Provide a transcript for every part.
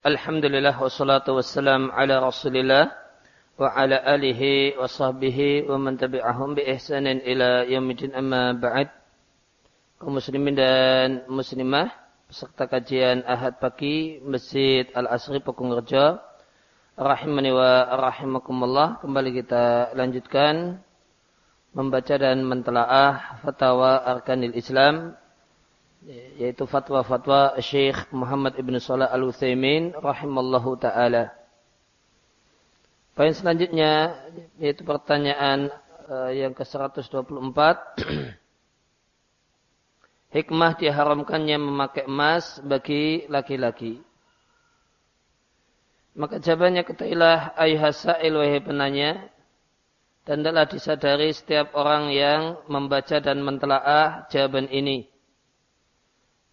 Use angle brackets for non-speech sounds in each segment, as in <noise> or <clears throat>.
Alhamdulillah wassalatu wassalam ala rasulillah wa ala alihi wa sahbihi wa man tabi'ahum bi ihsanin ila yaumidin amma ba'd. Kaum muslimin dan muslimah peserta kajian Ahad pagi Masjid Al-Asri Pekungerjo rahimani wa rahimakumullah kembali kita lanjutkan membaca dan mentelaah fatwa arkanil Islam yaitu fatwa-fatwa Syekh Muhammad Ibn Salah Al-Uthaymin rahimallahu taala. Poin selanjutnya yaitu pertanyaan uh, yang ke-124 <clears throat> Hikmah diharamkannya memakai emas bagi laki-laki. Maka jawabannya ketailah ayuhas sa'il wahai penanya dan adalah disadari setiap orang yang membaca dan mentelaah jawaban ini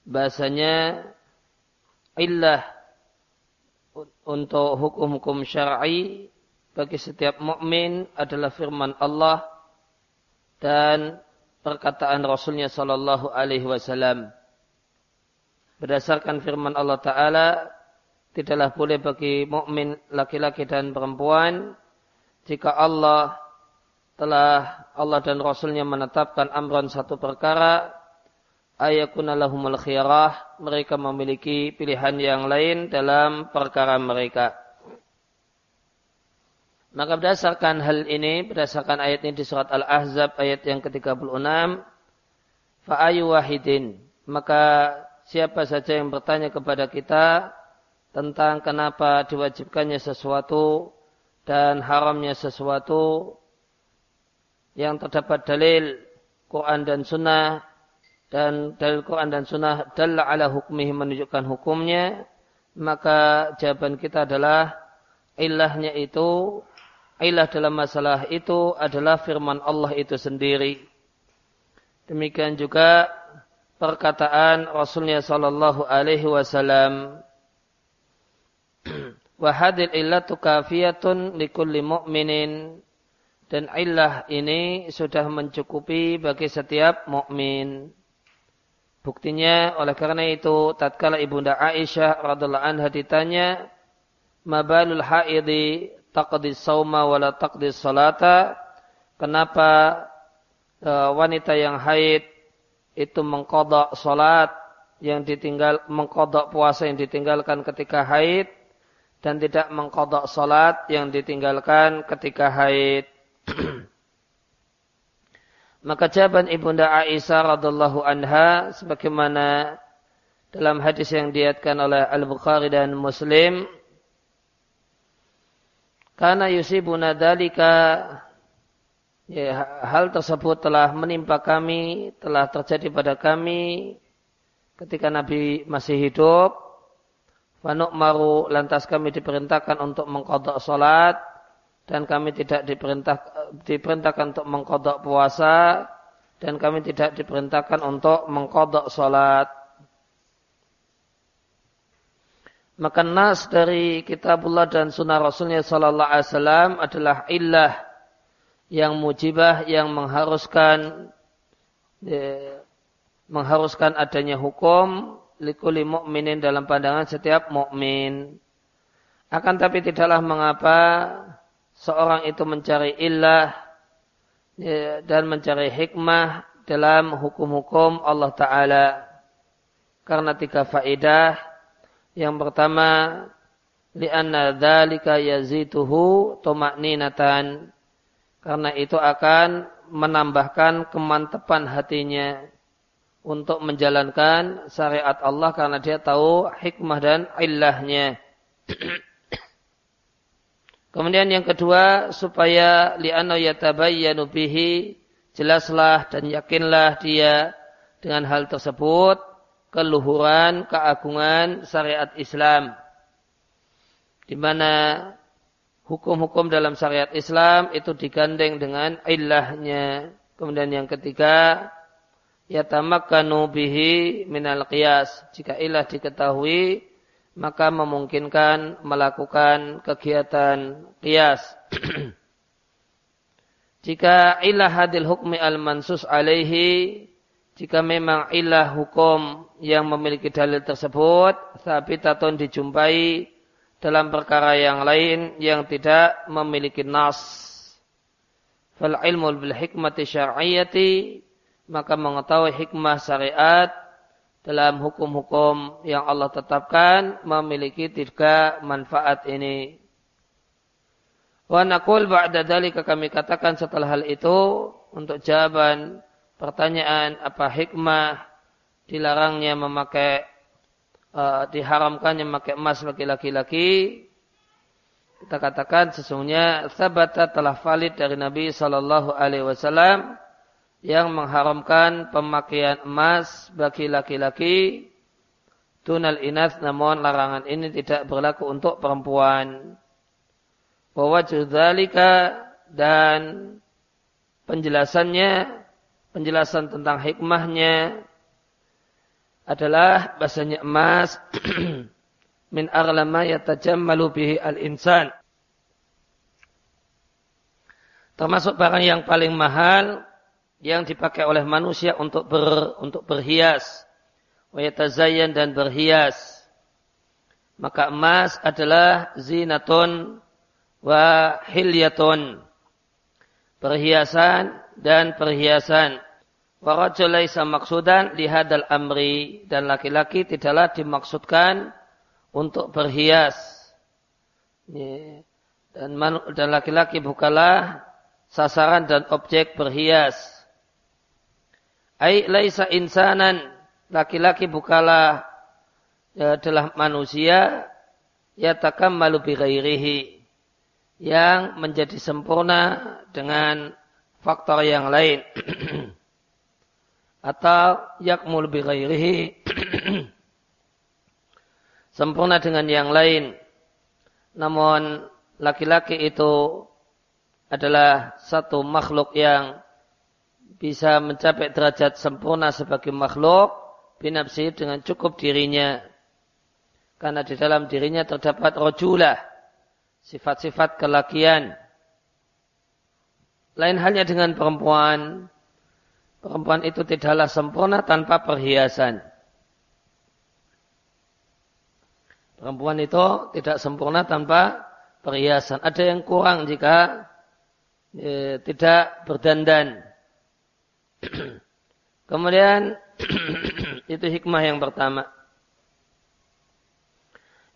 bahasanya illah untuk hukum-hukum syar'i bagi setiap mukmin adalah firman Allah dan perkataan Rasulnya Shallallahu Alaihi Wasallam. Berdasarkan firman Allah Taala, tidaklah boleh bagi mukmin laki-laki dan perempuan jika Allah telah Allah dan Rasulnya menetapkan amran satu perkara ayakuna lahumul khiyarah. Mereka memiliki pilihan yang lain dalam perkara mereka. Maka berdasarkan hal ini berdasarkan ayat ini di surat Al-Ahzab ayat yang ke-36 fa'ayu wahidin. Maka siapa saja yang bertanya kepada kita tentang kenapa diwajibkannya sesuatu dan haramnya sesuatu yang terdapat dalil Quran dan Sunnah dan dalil Quran dan Sunnah dalla ala hukmihi menunjukkan hukumnya maka jawaban kita adalah ilahnya itu ilah dalam masalah itu adalah firman Allah itu sendiri demikian juga perkataan Rasulnya sallallahu alaihi wasallam <clears throat> wa hadil illatu kafiyatun likulli mu'minin dan ilah ini sudah mencukupi bagi setiap mukmin. Buktinya oleh karena itu tatkala ibunda Aisyah radhiallahu anha ditanya mabalul haidi taqdi sauma wala taqdi salata kenapa e, wanita yang haid itu mengkodok salat yang ditinggal mengkodok puasa yang ditinggalkan ketika haid dan tidak mengkodok salat yang ditinggalkan ketika haid <clears throat> Maka jawaban Ibunda Aisyah radhiallahu anha sebagaimana dalam hadis yang diatkan oleh Al-Bukhari dan Muslim karena yusibuna dalika ya, hal tersebut telah menimpa kami, telah terjadi pada kami ketika Nabi masih hidup. Fanuk maru lantas kami diperintahkan untuk mengkodok solat dan kami tidak diperintah, diperintahkan untuk mengkodok puasa dan kami tidak diperintahkan untuk mengkodok sholat. Maka nas dari kitabullah dan sunnah Rasulnya Sallallahu Alaihi Wasallam adalah illah yang mujibah yang mengharuskan ya, mengharuskan adanya hukum likuli mukminin dalam pandangan setiap mukmin. Akan tapi tidaklah mengapa seorang itu mencari illah ya, dan mencari hikmah dalam hukum-hukum Allah Ta'ala. Karena tiga faedah. Yang pertama, li'anna dhalika yazituhu tumakninatan. Karena itu akan menambahkan kemantapan hatinya untuk menjalankan syariat Allah karena dia tahu hikmah dan illahnya. <clears throat> Kemudian yang kedua supaya li'anna yatabayyanu bihi jelaslah dan yakinlah dia dengan hal tersebut keluhuran keagungan syariat Islam di mana hukum-hukum dalam syariat Islam itu digandeng dengan ilahnya. Kemudian yang ketiga yatamakkanu bihi minal qiyas. Jika ilah diketahui maka memungkinkan melakukan kegiatan qiyas. <clears throat> jika ilah hadil hukmi al-mansus alaihi, jika memang ilah hukum yang memiliki dalil tersebut, tapi taton dijumpai dalam perkara yang lain yang tidak memiliki nas. Fal ilmu bil hikmati syar'iyyati maka mengetahui hikmah syariat dalam hukum-hukum yang Allah tetapkan memiliki tiga manfaat ini. Wa naqul ba'da dalika kami katakan setelah hal itu untuk jawaban pertanyaan apa hikmah dilarangnya memakai uh, diharamkannya memakai emas bagi laki-laki kita katakan sesungguhnya sabata telah valid dari Nabi Shallallahu Alaihi Wasallam yang mengharamkan pemakaian emas bagi laki-laki tunal inas namun larangan ini tidak berlaku untuk perempuan. Bahwa dan penjelasannya penjelasan tentang hikmahnya adalah bahasanya emas <clears throat> min aghlama yatajammalu bihi al-insan. Termasuk barang yang paling mahal yang dipakai oleh manusia untuk ber, untuk berhias. Wa yatazayyan dan berhias. Maka emas adalah zinatun wa hilyatun. Perhiasan dan perhiasan. Wa rajul laisa maksudan lihadal amri dan laki-laki tidaklah dimaksudkan untuk berhias. Dan laki-laki bukalah sasaran dan objek berhias. Ai laisa insanan. Laki-laki bukalah ya, adalah manusia yatakammalu bi ghairihi yang menjadi sempurna dengan faktor yang lain. <clears throat> Atau yakmul bi ghairihi <clears throat> sempurna dengan yang lain. Namun laki-laki itu adalah satu makhluk yang bisa mencapai derajat sempurna sebagai makhluk binafsi dengan cukup dirinya. Karena di dalam dirinya terdapat rojulah, sifat-sifat kelakian. Lain halnya dengan perempuan. Perempuan itu tidaklah sempurna tanpa perhiasan. Perempuan itu tidak sempurna tanpa perhiasan. Ada yang kurang jika e, tidak berdandan. <clears throat> Kemudian <clears throat> itu hikmah yang pertama.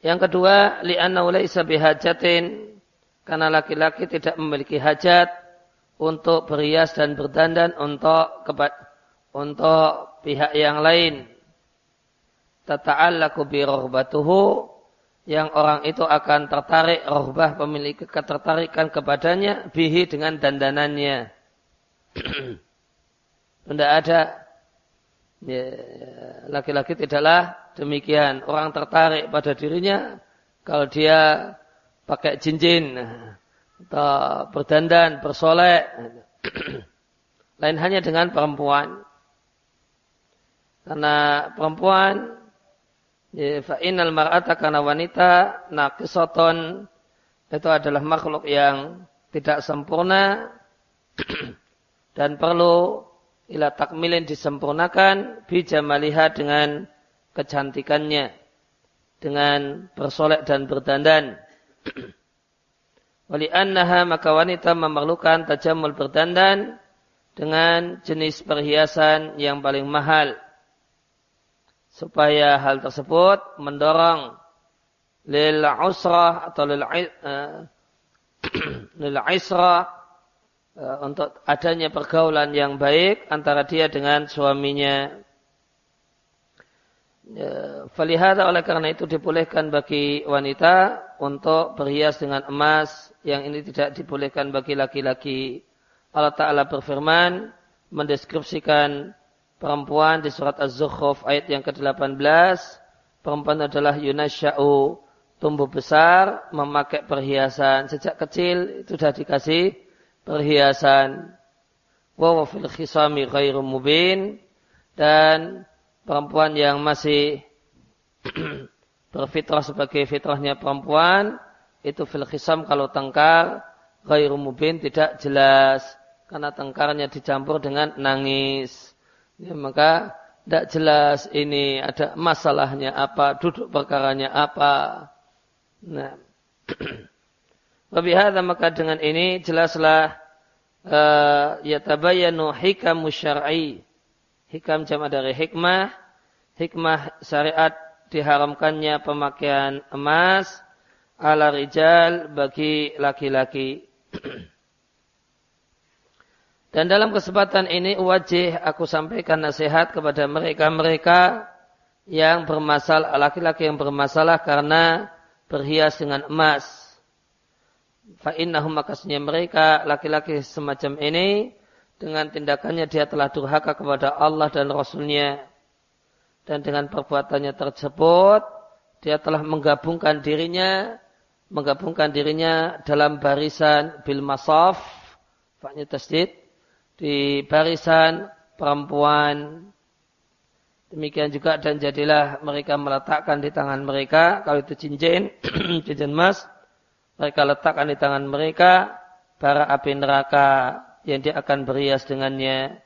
Yang kedua, li'annahu laisa bihajatin karena laki-laki tidak memiliki hajat untuk berhias dan berdandan untuk untuk pihak yang lain tata'allaku bi rohbatuhu yang orang itu akan tertarik rohbah pemilik ketertarikan kepadanya bihi dengan dandanannya. <clears throat> Tidak ada ya, laki-laki tidaklah demikian. Orang tertarik pada dirinya kalau dia pakai cincin atau berdandan, bersolek. <clears throat> Lain hanya dengan perempuan. Karena perempuan Ya, fa innal mar'ata karena wanita naqisaton itu adalah makhluk yang tidak sempurna <clears throat> dan perlu ila takmilin disempurnakan bijamaliha dengan kecantikannya dengan bersolek dan berdandan. Wali annaha maka wanita memerlukan tajamul berdandan dengan jenis perhiasan yang paling mahal supaya hal tersebut mendorong lil usrah atau lil uh, <clears throat> lil israh untuk adanya pergaulan yang baik antara dia dengan suaminya. Ya, falihada oleh karena itu dibolehkan bagi wanita untuk berhias dengan emas yang ini tidak dibolehkan bagi laki-laki. Allah Ta'ala berfirman mendeskripsikan perempuan di surat Az-Zukhruf ayat yang ke-18 perempuan adalah yunasya'u tumbuh besar memakai perhiasan sejak kecil itu sudah dikasih perhiasan wa fil khisami ghairu mubin dan perempuan yang masih <clears throat> berfitrah sebagai fitrahnya perempuan itu fil khisam kalau tengkar ghairu mubin tidak jelas karena tengkarnya dicampur dengan nangis Ya, maka tidak jelas ini ada masalahnya apa, duduk perkaranya apa. Nah. <clears throat> Wabihada maka dengan ini jelaslah uh, yatabayanu hikam syar'i. Hikam jama dari hikmah. Hikmah syariat diharamkannya pemakaian emas ala rijal bagi laki-laki. <clears throat> Dan dalam kesempatan ini wajib aku sampaikan nasihat kepada mereka-mereka yang bermasalah, laki-laki yang bermasalah karena berhias dengan emas. Fa'innahum makasnya mereka, laki-laki semacam ini, dengan tindakannya dia telah durhaka kepada Allah dan Rasulnya. Dan dengan perbuatannya tersebut, dia telah menggabungkan dirinya, menggabungkan dirinya dalam barisan bil masaf, faknya tasdid, di barisan perempuan. Demikian juga dan jadilah mereka meletakkan di tangan mereka, kalau itu cincin, <clears throat> cincin emas, mereka letakkan di tangan mereka bara api neraka yang dia akan berias dengannya.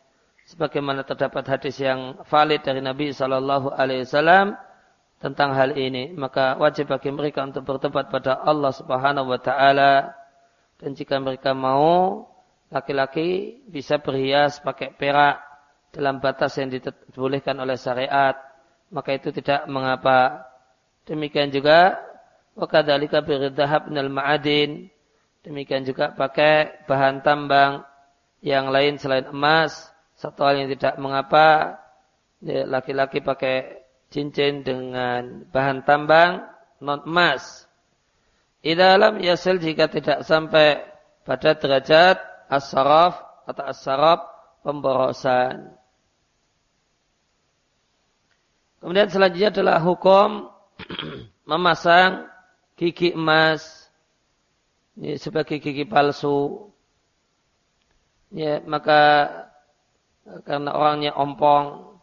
Sebagaimana terdapat hadis yang valid dari Nabi Shallallahu Alaihi Wasallam tentang hal ini, maka wajib bagi mereka untuk bertobat pada Allah Subhanahu Wa Taala. Dan jika mereka mau, laki-laki bisa berhias pakai perak dalam batas yang dibolehkan oleh syariat, maka itu tidak mengapa. Demikian juga wakadhalika biridhahab minal ma'adin. Demikian juga pakai bahan tambang yang lain selain emas. Satu hal yang tidak mengapa ya, laki-laki pakai cincin dengan bahan tambang non emas. Idalam yasil jika tidak sampai pada derajat as-saraf atau as-saraf pemborosan. Kemudian selanjutnya adalah hukum <clears throat> memasang gigi emas ini sebagai gigi palsu. Ya, maka karena orangnya ompong,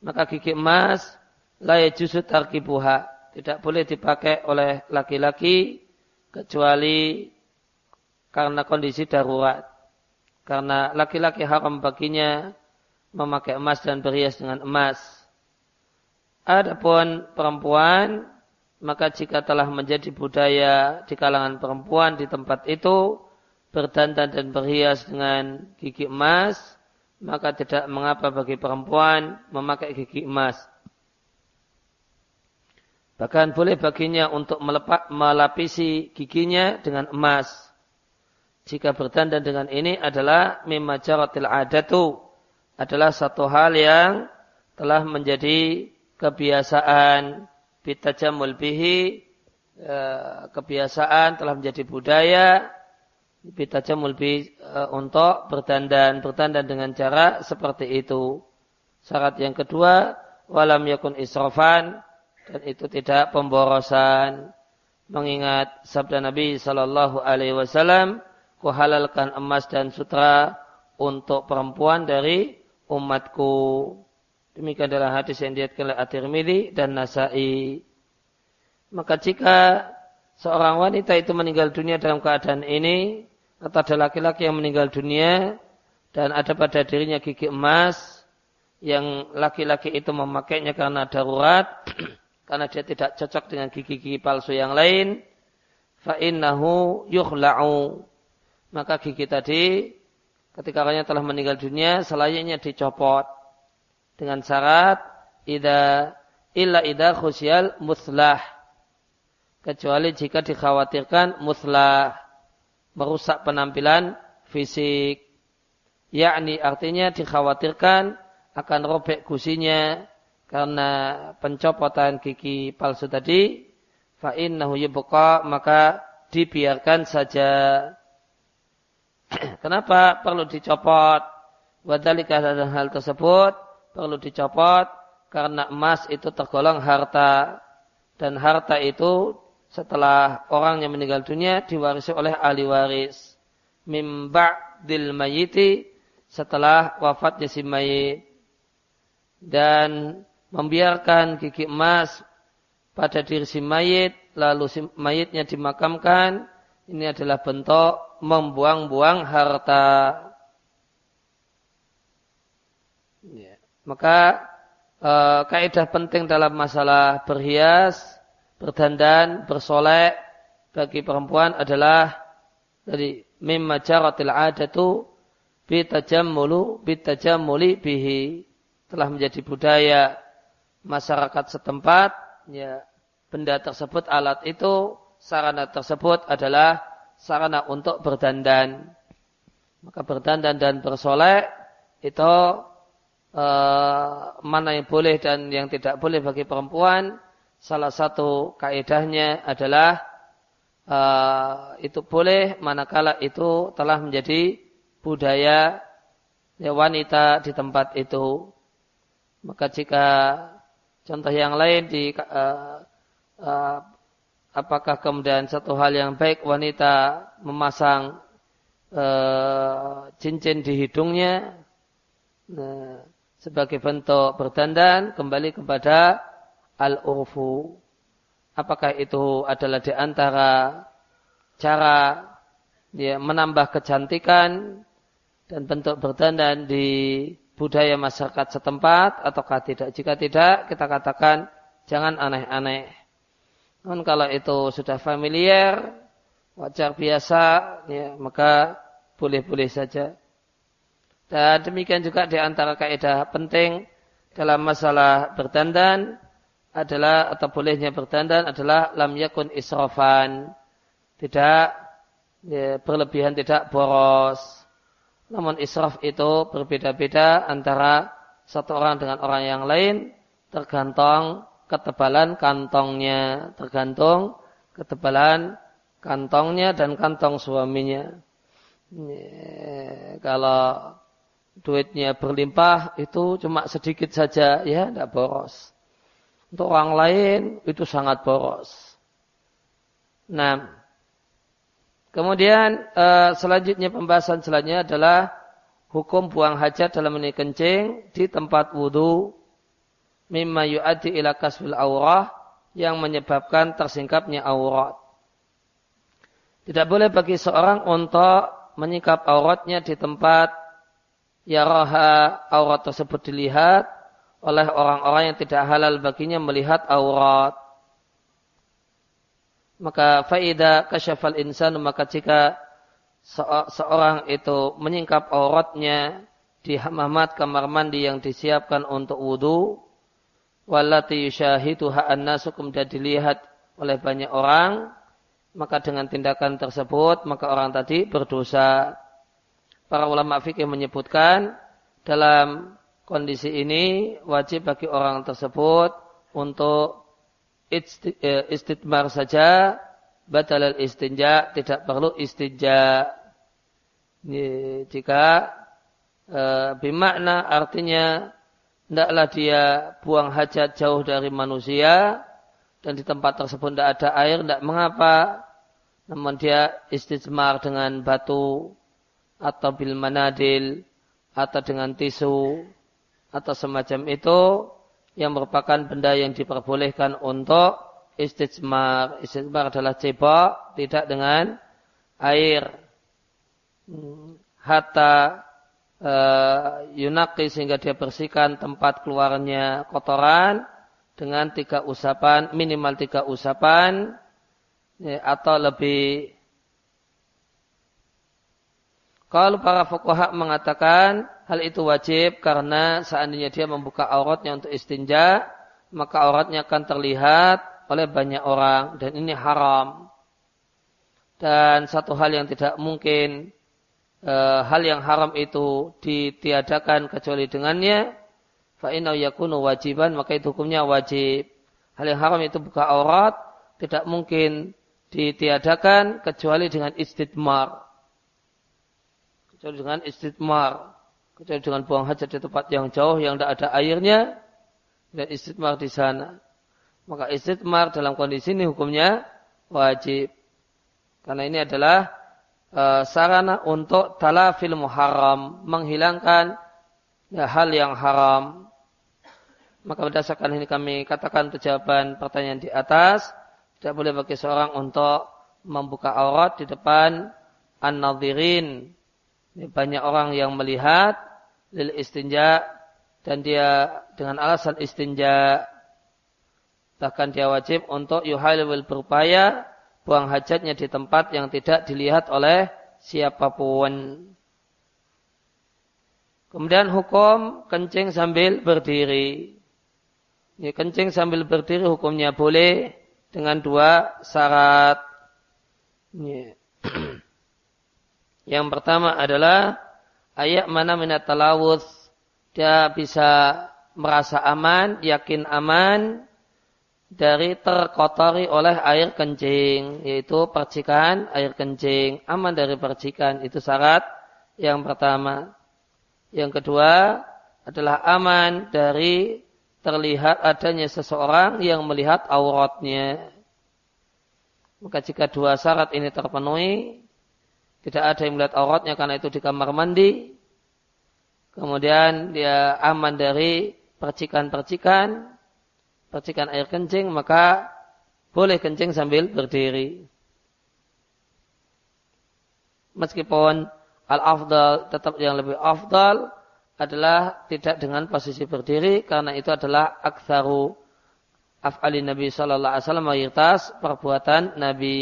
maka gigi emas layak justru tarkibuha. Tidak boleh dipakai oleh laki-laki kecuali karena kondisi darurat. Karena laki-laki haram baginya memakai emas dan berhias dengan emas. Adapun perempuan, maka jika telah menjadi budaya di kalangan perempuan di tempat itu, berdandan dan berhias dengan gigi emas, maka tidak mengapa bagi perempuan memakai gigi emas. Bahkan boleh baginya untuk melepak, melapisi giginya dengan emas jika berdandan dengan ini adalah mimajaratil adatu adalah satu hal yang telah menjadi kebiasaan bitajamul bihi e, kebiasaan telah menjadi budaya. Bitajamul bihi e, untuk berdandan berdandan dengan cara seperti itu. Syarat yang kedua walam yakun israfan dan itu tidak pemborosan. Mengingat sabda Nabi sallallahu alaihi wasallam kuhalalkan emas dan sutra untuk perempuan dari umatku. Demikian adalah hadis yang diatkan oleh At-Tirmidzi dan Nasai. Maka jika seorang wanita itu meninggal dunia dalam keadaan ini, atau ada laki-laki yang meninggal dunia dan ada pada dirinya gigi emas yang laki-laki itu memakainya karena darurat, <clears throat> karena dia tidak cocok dengan gigi-gigi palsu yang lain, fa innahu yukhla'u maka gigi tadi ketika orangnya telah meninggal dunia selayaknya dicopot dengan syarat ida illa ida khusyal muslah. Kecuali jika dikhawatirkan muslah merusak penampilan fisik. Yakni artinya dikhawatirkan akan robek gusinya karena pencopotan gigi palsu tadi. Fa innahu yubqa maka dibiarkan saja. <clears throat> Kenapa perlu dicopot? Wadalika dan hal tersebut perlu dicopot karena emas itu tergolong harta dan harta itu setelah orang yang meninggal dunia diwarisi oleh ahli waris. Mimba dil mayiti setelah wafatnya si mayit dan membiarkan gigi emas pada diri si mayit lalu si mayitnya dimakamkan ini adalah bentuk membuang-buang harta. Ya. Maka e, kaidah penting dalam masalah berhias, berdandan, bersolek bagi perempuan adalah dari mimma jaratil adatu bitajammulu bitajammuli bihi. Telah menjadi budaya masyarakat setempat ya benda tersebut alat itu sarana tersebut adalah sarana untuk berdandan. Maka berdandan dan bersolek itu uh, mana yang boleh dan yang tidak boleh bagi perempuan salah satu kaidahnya adalah uh, itu boleh manakala itu telah menjadi budaya ya, wanita di tempat itu. Maka jika contoh yang lain di uh, uh, apakah kemudian satu hal yang baik wanita memasang uh, cincin di hidungnya? Nah, sebagai bentuk berdandan kembali kepada al-urfu. Apakah itu adalah di antara cara dia menambah kecantikan dan bentuk berdandan di budaya masyarakat setempat ataukah tidak? Jika tidak, kita katakan jangan aneh-aneh. Namun kalau itu sudah familiar, wajar biasa, ya, maka boleh-boleh saja. Dan demikian juga di antara kaidah penting dalam masalah berdandan adalah atau bolehnya berdandan adalah lam yakun israfan. Tidak ya, berlebihan, tidak boros. Namun israf itu berbeda-beda antara satu orang dengan orang yang lain tergantung ketebalan kantongnya, tergantung ketebalan kantongnya dan kantong suaminya. Ya, kalau duitnya berlimpah itu cuma sedikit saja ya, tidak boros. Untuk orang lain itu sangat boros. Nah, kemudian uh, selanjutnya pembahasan selanjutnya adalah hukum buang hajat dalam menikah kencing di tempat wudhu mimma yu'addi ila kasfil aurah yang menyebabkan tersingkapnya aurat. Tidak boleh bagi seorang untuk menyingkap auratnya di tempat yaraha aurat tersebut dilihat oleh orang-orang yang tidak halal baginya melihat aurat. Maka faida kasyafal insan maka jika seorang itu menyingkap auratnya di hamamat kamar mandi yang disiapkan untuk wudhu, walati yushahiduha annasu kemudian dilihat oleh banyak orang, maka dengan tindakan tersebut maka orang tadi berdosa. Para ulama fikih menyebutkan dalam kondisi ini wajib bagi orang tersebut untuk eh, istidmar saja batal istinja tidak perlu istinja. Jika e, bimakna artinya hendaklah dia buang hajat jauh dari manusia dan di tempat tersebut tidak ada air tidak mengapa namun dia istijmar dengan batu atau bil manadil atau dengan tisu atau semacam itu yang merupakan benda yang diperbolehkan untuk istijmar. Istijmar adalah cebok, tidak dengan air. Hatta uh, yunaki sehingga dia bersihkan tempat keluarnya kotoran dengan tiga usapan, minimal tiga usapan ya, atau lebih. Kalau para fukuhak mengatakan hal itu wajib karena seandainya dia membuka auratnya untuk istinja, maka auratnya akan terlihat oleh banyak orang dan ini haram. Dan satu hal yang tidak mungkin e, hal yang haram itu ditiadakan kecuali dengannya, fa yakunu wajiban maka itu hukumnya wajib. Hal yang haram itu buka aurat tidak mungkin ditiadakan kecuali dengan istidmar. Kecuali dengan istidmar kecuali dengan buang hajat di tempat yang jauh yang tidak ada airnya dan istitmar di sana. Maka istitmar dalam kondisi ini hukumnya wajib. Karena ini adalah uh, sarana untuk talafil muharram, menghilangkan ya, hal yang haram. Maka berdasarkan ini kami katakan jawaban pertanyaan di atas, tidak boleh bagi seorang untuk membuka aurat di depan an-nadhirin. Banyak orang yang melihat lil istinja dan dia dengan alasan istinja Bahkan dia wajib untuk yuhalil berupaya buang hajatnya di tempat yang tidak dilihat oleh siapa pun. Kemudian hukum kencing sambil berdiri. Ya, kencing sambil berdiri hukumnya boleh dengan dua syarat. Ya. Yang pertama adalah ayat mana minat talawus. Dia bisa merasa aman, yakin aman dari terkotori oleh air kencing. Yaitu percikan air kencing. Aman dari percikan. Itu syarat yang pertama. Yang kedua adalah aman dari terlihat adanya seseorang yang melihat auratnya. Maka jika dua syarat ini terpenuhi, tidak ada yang melihat auratnya karena itu di kamar mandi. Kemudian dia aman dari percikan-percikan, percikan air kencing, maka boleh kencing sambil berdiri. Meskipun al-afdal tetap yang lebih afdal adalah tidak dengan posisi berdiri karena itu adalah aktsaru af'ali Nabi sallallahu alaihi wasallam mayoritas perbuatan Nabi.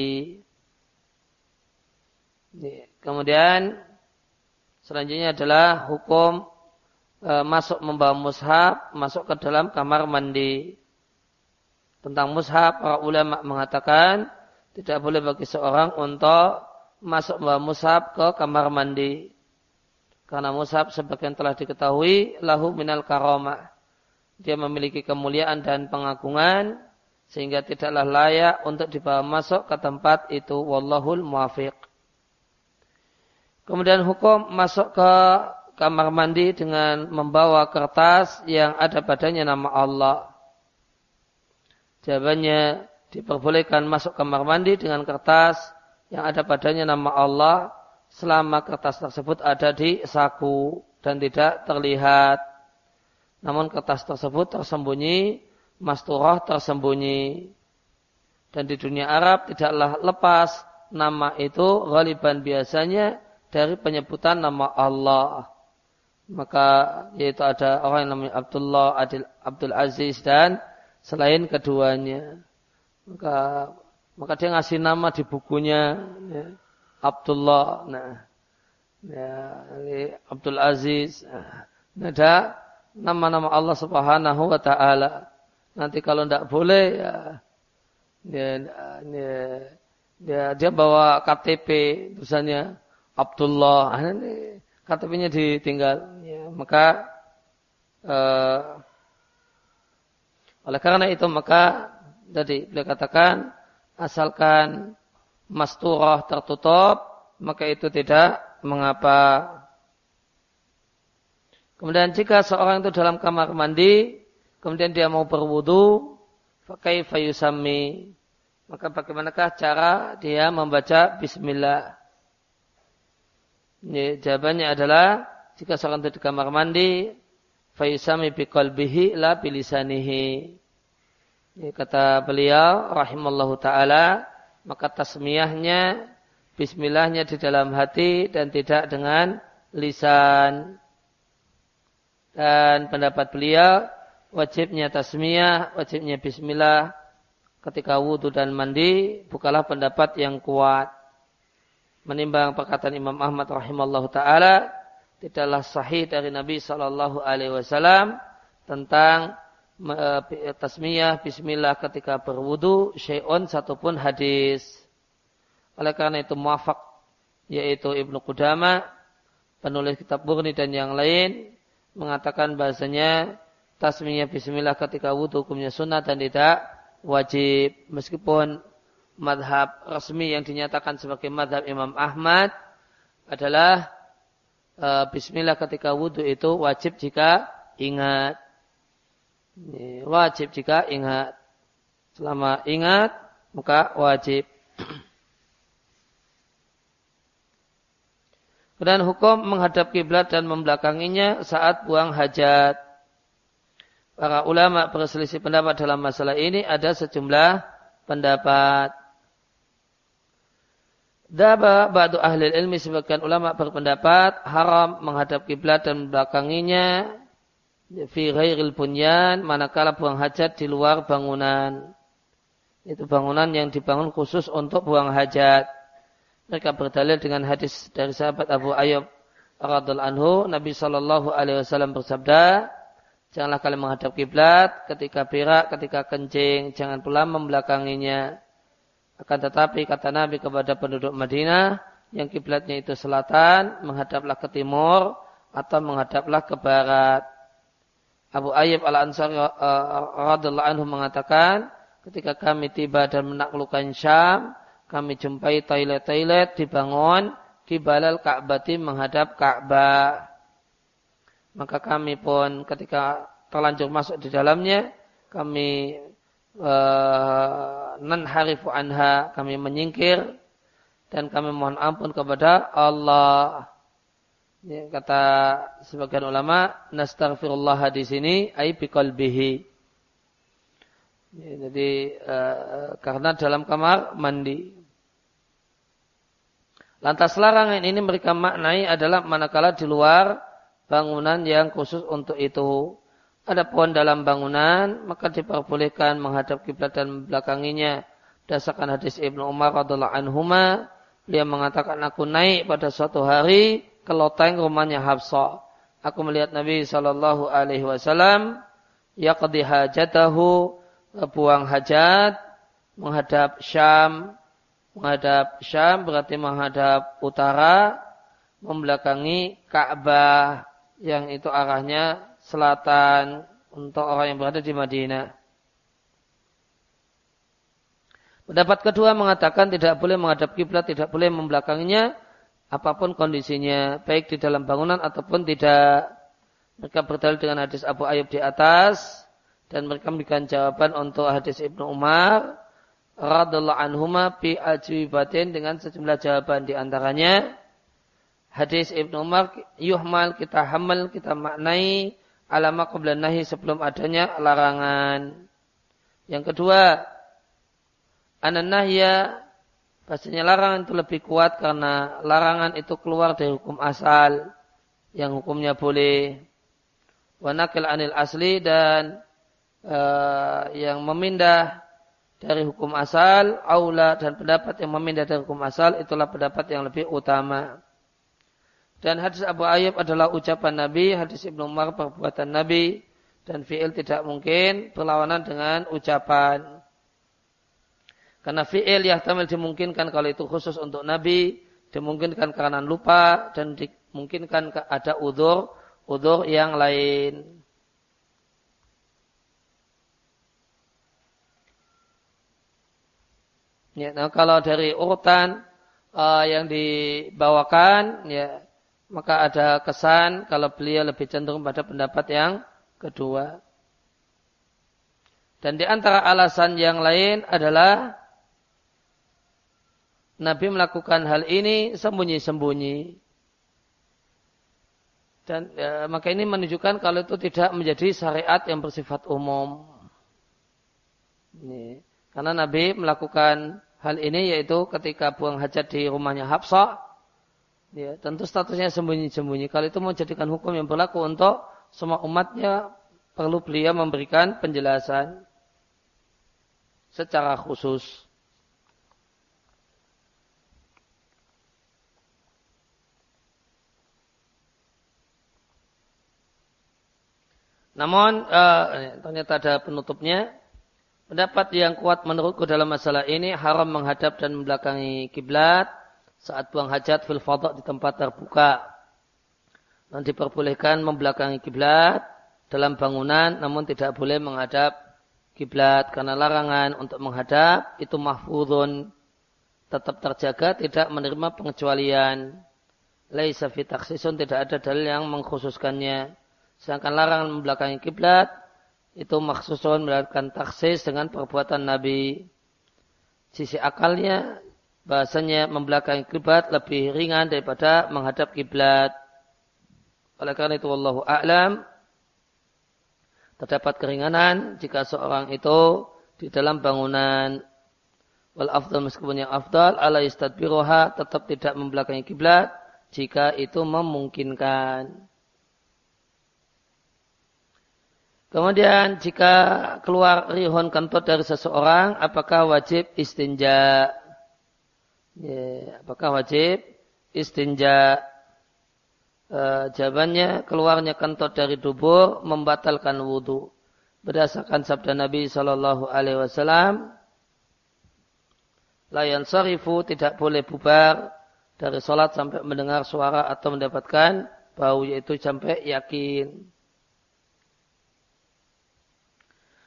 Kemudian selanjutnya adalah hukum e, masuk membawa mushaf masuk ke dalam kamar mandi. Tentang mushaf para ulama mengatakan tidak boleh bagi seorang untuk masuk membawa mushaf ke kamar mandi. Karena mushaf sebagian telah diketahui lahu minal karomah. Dia memiliki kemuliaan dan pengagungan sehingga tidaklah layak untuk dibawa masuk ke tempat itu wallahul muafiq. Kemudian hukum masuk ke kamar mandi dengan membawa kertas yang ada padanya nama Allah. Jawabannya diperbolehkan masuk kamar mandi dengan kertas yang ada padanya nama Allah selama kertas tersebut ada di saku dan tidak terlihat. Namun kertas tersebut tersembunyi, masturah tersembunyi. Dan di dunia Arab tidaklah lepas nama itu ghaliban biasanya dari penyebutan nama Allah. Maka yaitu ada orang yang namanya Abdullah, Adil, Abdul Aziz dan selain keduanya. Maka maka dia ngasih nama di bukunya ya, Abdullah. Nah, ya, Abdul Aziz. Nah, ada nama-nama Allah Subhanahu wa taala. Nanti kalau tidak boleh ya, ya, ya, ya dia bawa KTP tulisannya Abdullah. Ah, ini KTP-nya ditinggal. Ya, maka uh, oleh karena itu maka tadi beliau katakan asalkan masturah tertutup maka itu tidak mengapa. Kemudian jika seorang itu dalam kamar mandi, kemudian dia mau berwudu, pakai fayusami, maka bagaimanakah cara dia membaca Bismillah? Ini, jawabannya adalah jika seorang itu di kamar mandi, fayusami biqalbihi la bilisanihi. Ini kata beliau rahimallahu taala, maka tasmiyahnya bismillahnya di dalam hati dan tidak dengan lisan. Dan pendapat beliau wajibnya tasmiyah, wajibnya bismillah ketika wudhu dan mandi bukalah pendapat yang kuat menimbang perkataan Imam Ahmad rahimallahu taala tidaklah sahih dari Nabi sallallahu alaihi wasallam tentang eh, tasmiyah bismillah ketika berwudu syai'un satupun hadis. Oleh karena itu muafak yaitu Ibnu Qudama penulis kitab Burni dan yang lain mengatakan bahasanya tasmiyah bismillah ketika wudu hukumnya sunnah dan tidak wajib meskipun madhab resmi yang dinyatakan sebagai madhab Imam Ahmad adalah e, Bismillah ketika wudhu itu wajib jika ingat. Wajib jika ingat. Selama ingat, maka wajib. Kemudian hukum menghadap kiblat dan membelakanginya saat buang hajat. Para ulama berselisih pendapat dalam masalah ini ada sejumlah pendapat. Daba ba'du ahli ilmi sebagian ulama berpendapat haram menghadap kiblat dan membelakanginya fi ghairil bunyan manakala buang hajat di luar bangunan. Itu bangunan yang dibangun khusus untuk buang hajat. Mereka berdalil dengan hadis dari sahabat Abu Ayyub radhiallahu anhu, Nabi Shallallahu alaihi wasallam bersabda, Janganlah kalian menghadap kiblat ketika berak, ketika kencing, jangan pula membelakanginya. Akan tetapi kata Nabi kepada penduduk Madinah, yang kiblatnya itu selatan, menghadaplah ke timur atau menghadaplah ke barat. Abu Ayyub al-Ansari uh, radhiallahu anhu mengatakan, ketika kami tiba dan menaklukkan Syam, kami jumpai toilet-toilet dibangun di balal Ka'bati menghadap Ka'bah. Maka kami pun ketika terlanjur masuk di dalamnya, kami uh, nanharifu anha, kami menyingkir dan kami mohon ampun kepada Allah. Ya, kata sebagian ulama, nastaghfirullah di sini ai biqalbihi. Ya, jadi uh, karena dalam kamar mandi. Lantas larangan ini mereka maknai adalah manakala di luar bangunan yang khusus untuk itu. Ada pohon dalam bangunan, maka diperbolehkan menghadap kiblat dan membelakanginya. Dasarkan hadis Ibnu Umar radhiallahu anhuma, dia mengatakan aku naik pada suatu hari ke loteng rumahnya Hafsah. Aku melihat Nabi Shallallahu Alaihi Wasallam yaqdi hajatahu buang hajat menghadap Syam menghadap Syam berarti menghadap utara membelakangi Ka'bah yang itu arahnya selatan untuk orang yang berada di Madinah. Pendapat kedua mengatakan tidak boleh menghadap kiblat, tidak boleh membelakanginya apa pun kondisinya, baik di dalam bangunan ataupun tidak. Mereka berdalil dengan hadis Abu Ayyub di atas dan mereka memberikan jawaban untuk hadis Ibnu Umar radhiallahu anhuma bi ajwibatin dengan sejumlah jawaban di antaranya hadis Ibnu Umar yuhmal kita hamal kita maknai alama qabla nahi sebelum adanya larangan. Yang kedua, ananahya pastinya larangan itu lebih kuat karena larangan itu keluar dari hukum asal yang hukumnya boleh. Wanakil anil asli dan uh, yang memindah dari hukum asal, aula dan pendapat yang memindah dari hukum asal itulah pendapat yang lebih utama. Dan hadis Abu Ayyub adalah ucapan Nabi, hadis Ibnu Umar perbuatan Nabi, dan fi'il tidak mungkin berlawanan dengan ucapan. Karena fi'il yang tamil dimungkinkan kalau itu khusus untuk Nabi, dimungkinkan karena lupa, dan dimungkinkan ada udur, udur yang lain. Ya, nah kalau dari urutan uh, yang dibawakan, ya maka ada kesan kalau beliau lebih cenderung pada pendapat yang kedua. Dan di antara alasan yang lain adalah Nabi melakukan hal ini sembunyi-sembunyi. Dan ya, maka ini menunjukkan kalau itu tidak menjadi syariat yang bersifat umum. Ini. Karena Nabi melakukan hal ini yaitu ketika buang hajat di rumahnya Hafsah Ya, tentu statusnya sembunyi-sembunyi. Kalau itu mau jadikan hukum yang berlaku untuk semua umatnya, perlu beliau memberikan penjelasan secara khusus. Namun uh, ternyata ada penutupnya. Pendapat yang kuat menurutku dalam masalah ini haram menghadap dan membelakangi kiblat saat buang hajat fil di tempat terbuka. Dan diperbolehkan membelakangi kiblat dalam bangunan namun tidak boleh menghadap kiblat karena larangan untuk menghadap itu mahfudun tetap terjaga tidak menerima pengecualian. Laisa fi taksisun tidak ada dalil yang mengkhususkannya. Sedangkan larangan membelakangi kiblat itu maksusun melakukan taksis dengan perbuatan Nabi. Sisi akalnya bahasanya membelakangi kiblat lebih ringan daripada menghadap kiblat. Oleh karena itu wallahu a'lam terdapat keringanan jika seorang itu di dalam bangunan wal afdal meskipun yang afdal ala istadbiroha tetap tidak membelakangi kiblat jika itu memungkinkan. Kemudian jika keluar rihun kentut dari seseorang, apakah wajib istinja? Ya, apakah wajib istinja? E, jawabannya keluarnya kentut dari tubuh membatalkan wudhu. Berdasarkan sabda Nabi Shallallahu Alaihi Wasallam, layan sarifu tidak boleh bubar dari sholat sampai mendengar suara atau mendapatkan bau yaitu sampai yakin.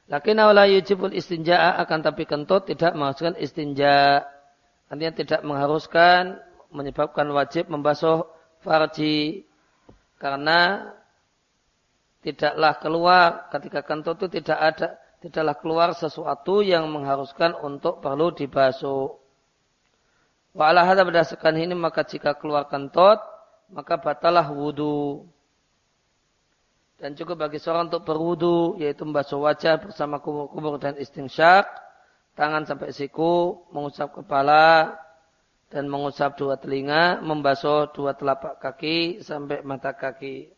Lakin awla yujibul istinja akan tapi kentut tidak mengharuskan istinja. Artinya tidak mengharuskan menyebabkan wajib membasuh farji. Karena tidaklah keluar ketika kentut itu tidak ada tidaklah keluar sesuatu yang mengharuskan untuk perlu dibasuh. Wa ala berdasarkan ini maka jika keluar kentut maka batalah wudhu. Dan cukup bagi seorang untuk berwudu, yaitu membasuh wajah bersama kubur-kubur dan istingsyak, tangan sampai siku, mengusap kepala, dan mengusap dua telinga, membasuh dua telapak kaki sampai mata kaki.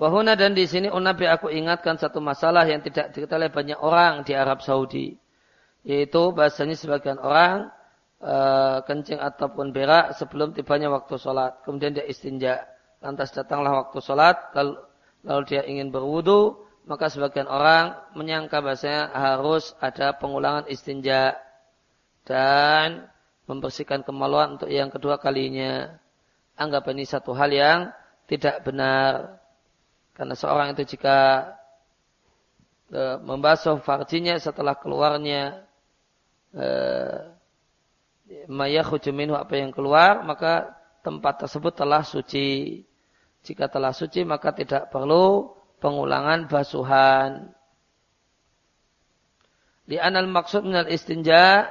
Wahuna dan di sini Nabi aku ingatkan satu masalah yang tidak diketahui banyak orang di Arab Saudi. Yaitu bahasanya sebagian orang Eh, kencing ataupun berak sebelum tibanya waktu sholat. Kemudian dia istinja. Lantas datanglah waktu sholat, lalu, lalu dia ingin berwudu, maka sebagian orang menyangka bahasanya harus ada pengulangan istinja dan membersihkan kemaluan untuk yang kedua kalinya. Anggap ini satu hal yang tidak benar. Karena seorang itu jika e, membasuh farjinya setelah keluarnya e, maya minhu apa yang keluar, maka tempat tersebut telah suci. Jika telah suci, maka tidak perlu pengulangan basuhan. Di anal maksud minal istinja,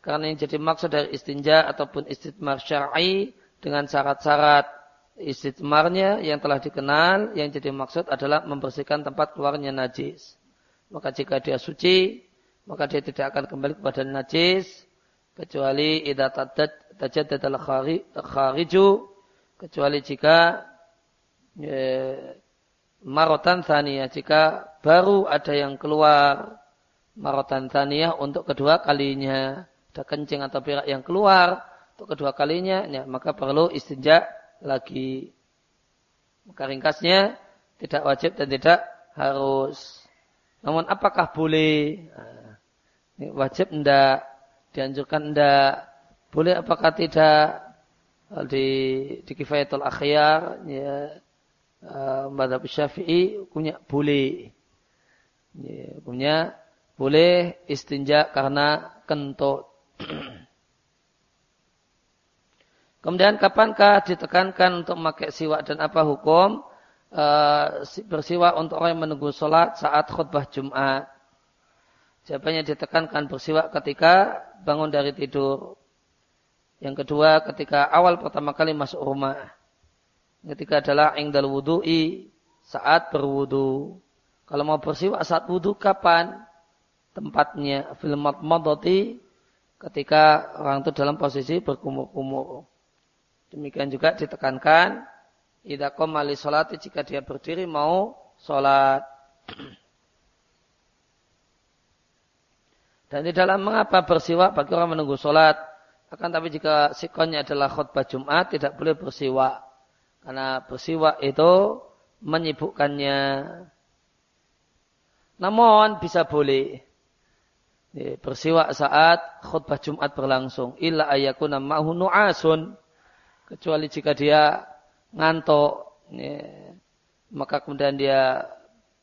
karena yang jadi maksud dari istinja ataupun istitmar syar'i dengan syarat-syarat istitmarnya yang telah dikenal, yang jadi maksud adalah membersihkan tempat keluarnya najis. Maka jika dia suci, maka dia tidak akan kembali kepada najis, kecuali idza tajaddad al khariju kecuali jika marotan thaniyah. Jika baru ada yang keluar marotan thaniyah untuk kedua kalinya ada kencing atau berak yang keluar untuk kedua kalinya ya, maka perlu istinja lagi. Maka ringkasnya tidak wajib dan tidak harus. Namun apakah boleh? Nah, wajib tidak dianjurkan tidak boleh apakah tidak? Di di kifayatul akhyar ya uh, madhab syafi'i punya boleh ya, punya boleh istinja karena kentut <clears throat> Kemudian kapankah ditekankan untuk memakai siwak dan apa hukum uh, bersiwak untuk orang yang menunggu sholat saat khutbah Jumat? Jawabannya ditekankan bersiwak ketika bangun dari tidur. Yang kedua ketika awal pertama kali masuk rumah. Ketika adalah ingdal wudu'i saat berwudu. Kalau mau bersiwak saat wudu kapan? Tempatnya filmat madoti ketika orang itu dalam posisi berkumur-kumur. Demikian juga ditekankan idza qama li jika dia berdiri mau sholat. Dan di dalam mengapa bersiwak bagi orang menunggu sholat. Akan tapi jika sikonnya adalah khutbah Jumat, tidak boleh bersiwak. Karena bersiwak itu menyibukkannya. Namun bisa boleh. Bersiwak saat khutbah Jumat berlangsung. Illa ayakuna ma'hu nu'asun. Kecuali jika dia ngantuk. Maka kemudian dia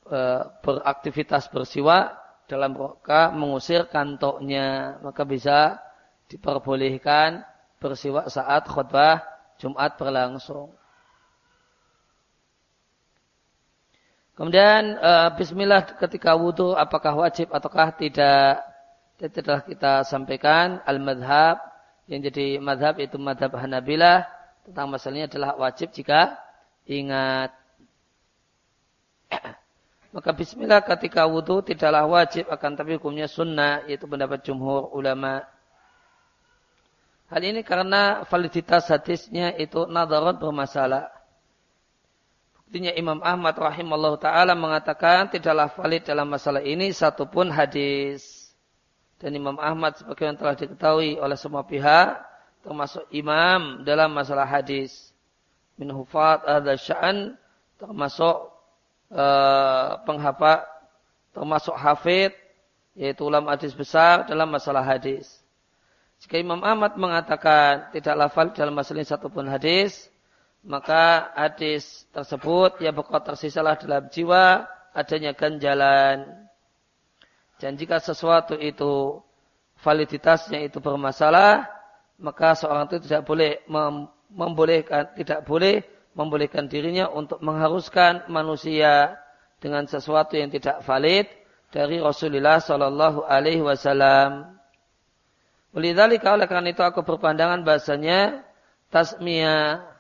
eh, beraktivitas bersiwak dalam rangka mengusir kantoknya maka bisa diperbolehkan bersiwak saat khutbah Jumat berlangsung. Kemudian uh, Bismillah ketika wudhu apakah wajib ataukah tidak? Telah kita sampaikan al-madhab yang jadi madhab itu madhab Hanabilah tentang masalahnya adalah wajib jika ingat. <clears throat> Maka bismillah ketika wudhu tidaklah wajib akan tapi hukumnya sunnah yaitu pendapat jumhur ulama. Hal ini karena validitas hadisnya itu nadarat bermasalah. Buktinya Imam Ahmad rahimahullah ta'ala mengatakan tidaklah valid dalam masalah ini satupun hadis. Dan Imam Ahmad sebagaimana telah diketahui oleh semua pihak termasuk imam dalam masalah hadis. Min hufat ada sya'an termasuk uh, penghafal termasuk hafid yaitu ulama hadis besar dalam masalah hadis. Jika Imam Ahmad mengatakan tidak lafal dalam masalah ini satupun hadis, maka hadis tersebut ya pokok tersisalah dalam jiwa adanya ganjalan. Dan jika sesuatu itu validitasnya itu bermasalah, maka seorang itu tidak boleh mem membolehkan tidak boleh membolehkan dirinya untuk mengharuskan manusia dengan sesuatu yang tidak valid dari Rasulullah Shallallahu Alaihi Wasallam. Oleh karena itu aku berpandangan bahasanya tasmiyah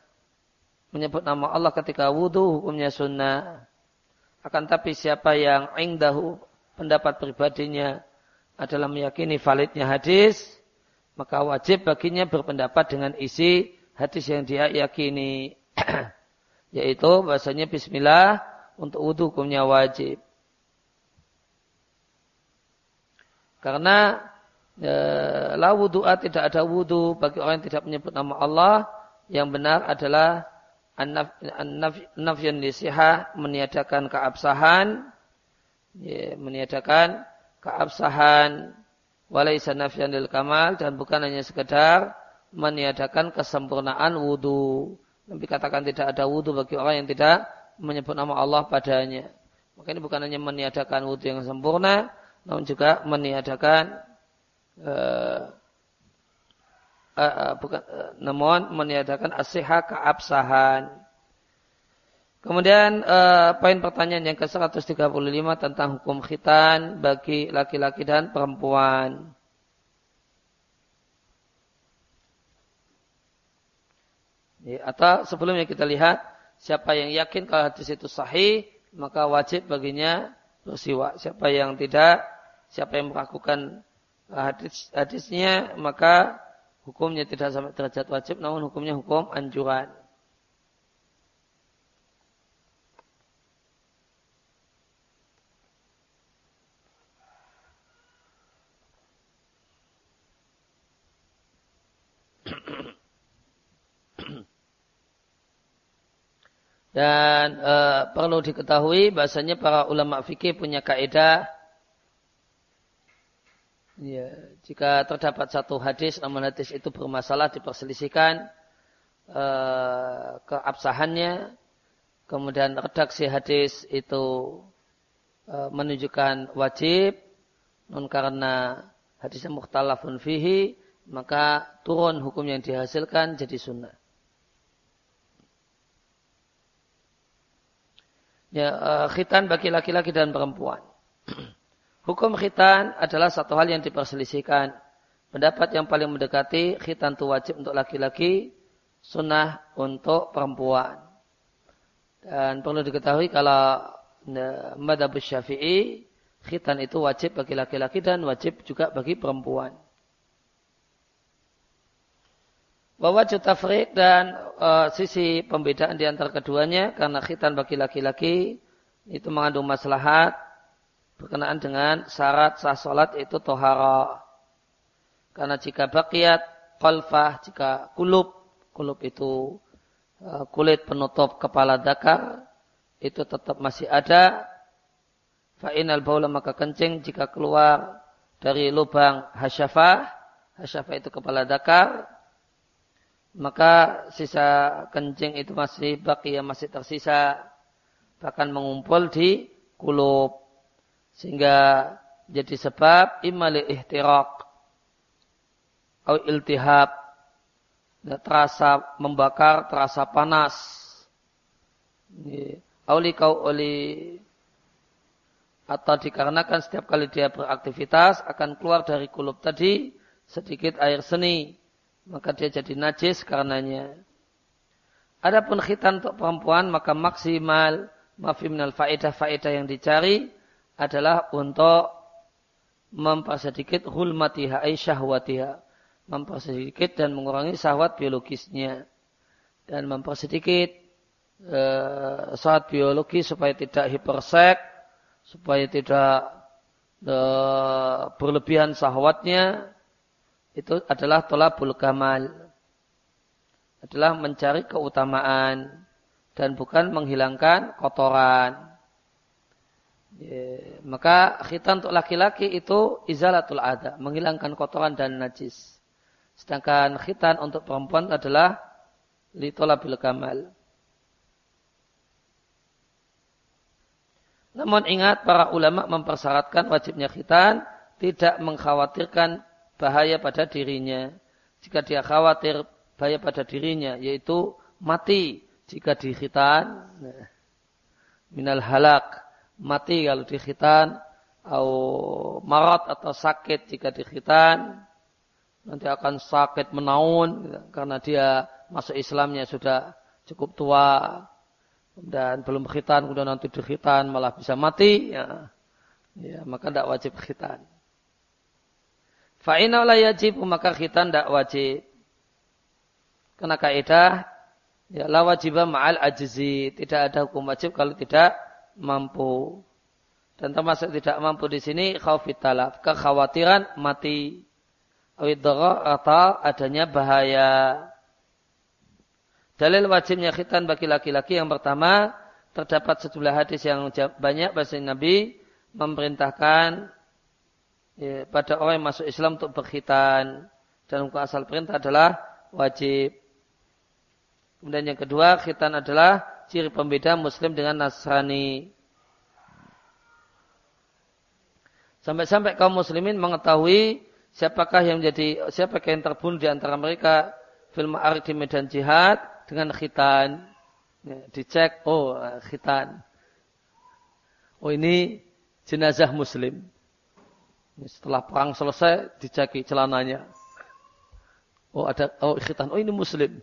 menyebut nama Allah ketika wudhu hukumnya sunnah. Akan tapi siapa yang ingdahu pendapat pribadinya adalah meyakini validnya hadis, maka wajib baginya berpendapat dengan isi hadis yang dia yakini. <clears throat> Yaitu bahasanya bismillah untuk wudhu hukumnya wajib. Karena e, la wudu'a tidak ada wudhu bagi orang yang tidak menyebut nama Allah, yang benar adalah an-nafyun lisihah meniadakan keabsahan ya, meniadakan keabsahan walaysa nafyan lil kamal dan bukan hanya sekedar meniadakan kesempurnaan wudu. Nabi katakan tidak ada wudu bagi orang yang tidak menyebut nama Allah padanya. Maka ini bukan hanya meniadakan wudu yang sempurna, namun juga meniadakan uh, uh, bukan, uh, namun meniadakan asihah keabsahan. Kemudian uh, poin pertanyaan yang ke-135 tentang hukum khitan bagi laki-laki dan perempuan. Ya, atau sebelumnya kita lihat siapa yang yakin kalau hadis itu sahih maka wajib baginya bersiwak. Siapa yang tidak, siapa yang melakukan hadis hadisnya maka hukumnya tidak sampai derajat wajib namun hukumnya hukum anjuran. Dan e, perlu diketahui bahasanya para ulama fikih punya kaidah Ya, jika terdapat satu hadis, namun hadis itu bermasalah diperselisihkan eh, keabsahannya, kemudian redaksi hadis itu eh, menunjukkan wajib, non karena hadisnya mukhtalafun fihi, maka turun hukum yang dihasilkan jadi sunnah. Ya, eh, khitan bagi laki-laki dan perempuan. <clears throat> Hukum khitan adalah satu hal yang diperselisihkan. Pendapat yang paling mendekati khitan itu wajib untuk laki-laki, sunnah untuk perempuan. Dan perlu diketahui kalau madhab syafi'i, khitan itu wajib bagi laki-laki dan wajib juga bagi perempuan. Bahwa tafrik dan uh, sisi pembedaan di antara keduanya karena khitan bagi laki-laki itu mengandung maslahat berkenaan dengan syarat sah solat itu tohara. Karena jika bakiat kolfah, jika kulub, kulub itu e, kulit penutup kepala dakar, itu tetap masih ada. Fa'inal baula maka kencing jika keluar dari lubang hasyafah, hasyafah itu kepala dakar, maka sisa kencing itu masih baki masih tersisa, bahkan mengumpul di kulub. Sehingga jadi sebab imali ihtirak atau iltihab terasa membakar, terasa panas. Auli kau oli atau dikarenakan setiap kali dia beraktivitas akan keluar dari kulub tadi sedikit air seni maka dia jadi najis karenanya. Adapun khitan untuk perempuan maka maksimal mafimnal faedah faedah yang dicari adalah untuk mempersedikit hulmatiha ay syahwatiha. Mempersedikit dan mengurangi syahwat biologisnya. Dan mempersedikit eh, saat biologi supaya tidak hipersek, supaya tidak eh, berlebihan sahwatnya, itu adalah tolabul kamal. Adalah mencari keutamaan dan bukan menghilangkan kotoran. Maka khitan untuk laki-laki itu izalatul ada, menghilangkan kotoran dan najis. Sedangkan khitan untuk perempuan adalah litolabil kamal. Namun ingat para ulama mempersyaratkan wajibnya khitan tidak mengkhawatirkan bahaya pada dirinya. Jika dia khawatir bahaya pada dirinya, yaitu mati jika dikhitan. Nah, minal halak mati kalau di khitan atau marat atau sakit jika di khitan nanti akan sakit menaun gitu, karena dia masuk Islamnya sudah cukup tua dan belum khitan kemudian nanti di khitan malah bisa mati ya, ya maka tidak wajib khitan. Fa'ina la yajib maka khitan tidak wajib. Karena kaidah ya la wajibah ma'al ajzi. Tidak ada hukum wajib kalau tidak mampu. Dan termasuk tidak mampu di sini khaufit talaf, kekhawatiran mati. atau adanya bahaya. Dalil wajibnya khitan bagi laki-laki yang pertama, terdapat sejumlah hadis yang banyak bahasa Nabi memerintahkan ya, pada orang yang masuk Islam untuk berkhitan. Dan hukum asal perintah adalah wajib. Kemudian yang kedua, khitan adalah ciri pembeda Muslim dengan Nasrani. Sampai-sampai kaum muslimin mengetahui siapakah yang menjadi siapakah yang terbunuh di antara mereka film Ari di medan jihad dengan khitan. Ya, dicek, oh khitan. Oh ini jenazah muslim. Setelah perang selesai dicek celananya. Oh ada oh khitan. Oh ini muslim.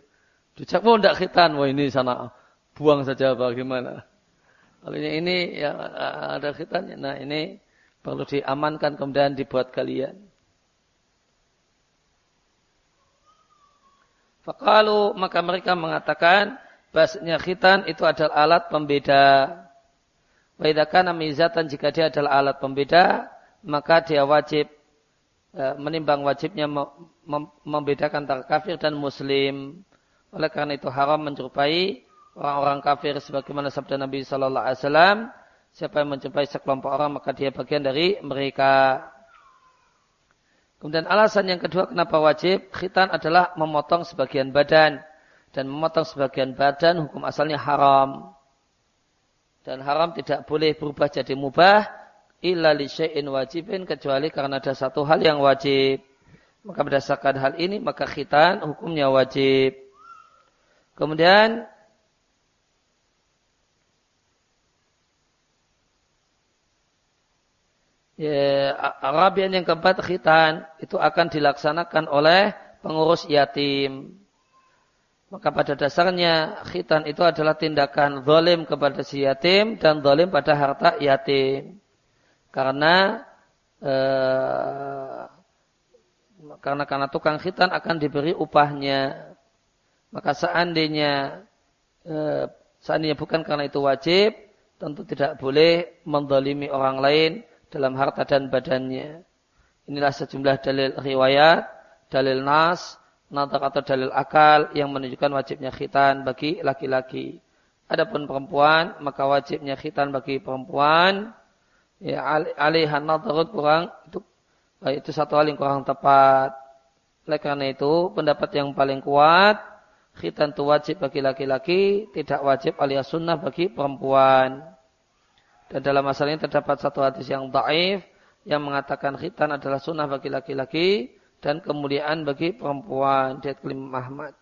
Dicek, oh tidak khitan. Oh ini sana buang saja bagaimana. Kalau ini ya ada khitannya. Nah ini perlu diamankan kemudian dibuat kalian. Fakalu maka mereka mengatakan bahasanya khitan itu adalah alat pembeda. Waidakan amizatan jika dia adalah alat pembeda, maka dia wajib e, menimbang wajibnya membedakan antara kafir dan muslim. Oleh karena itu haram menyerupai orang-orang kafir sebagaimana sabda Nabi Sallallahu Alaihi Wasallam siapa yang menjumpai sekelompok orang maka dia bagian dari mereka. Kemudian alasan yang kedua kenapa wajib khitan adalah memotong sebagian badan dan memotong sebagian badan hukum asalnya haram. Dan haram tidak boleh berubah jadi mubah illa li syai'in wajibin kecuali karena ada satu hal yang wajib. Maka berdasarkan hal ini maka khitan hukumnya wajib. Kemudian ya, Arabian yang keempat khitan itu akan dilaksanakan oleh pengurus yatim. Maka pada dasarnya khitan itu adalah tindakan zalim kepada si yatim dan zalim pada harta yatim. Karena eh, karena karena tukang khitan akan diberi upahnya. Maka seandainya eh, seandainya bukan karena itu wajib, tentu tidak boleh mendolimi orang lain dalam harta dan badannya. Inilah sejumlah dalil riwayat, dalil nas, nadar atau dalil akal yang menunjukkan wajibnya khitan bagi laki-laki. Adapun perempuan, maka wajibnya khitan bagi perempuan. Ya, alihan nadarut kurang, itu, itu satu hal yang kurang tepat. Oleh karena itu, pendapat yang paling kuat, khitan itu wajib bagi laki-laki, tidak wajib alias sunnah bagi perempuan. Dan dalam masalah ini terdapat satu hadis yang daif yang mengatakan khitan adalah sunnah bagi laki-laki dan kemuliaan bagi perempuan. Dia kelima Ahmad.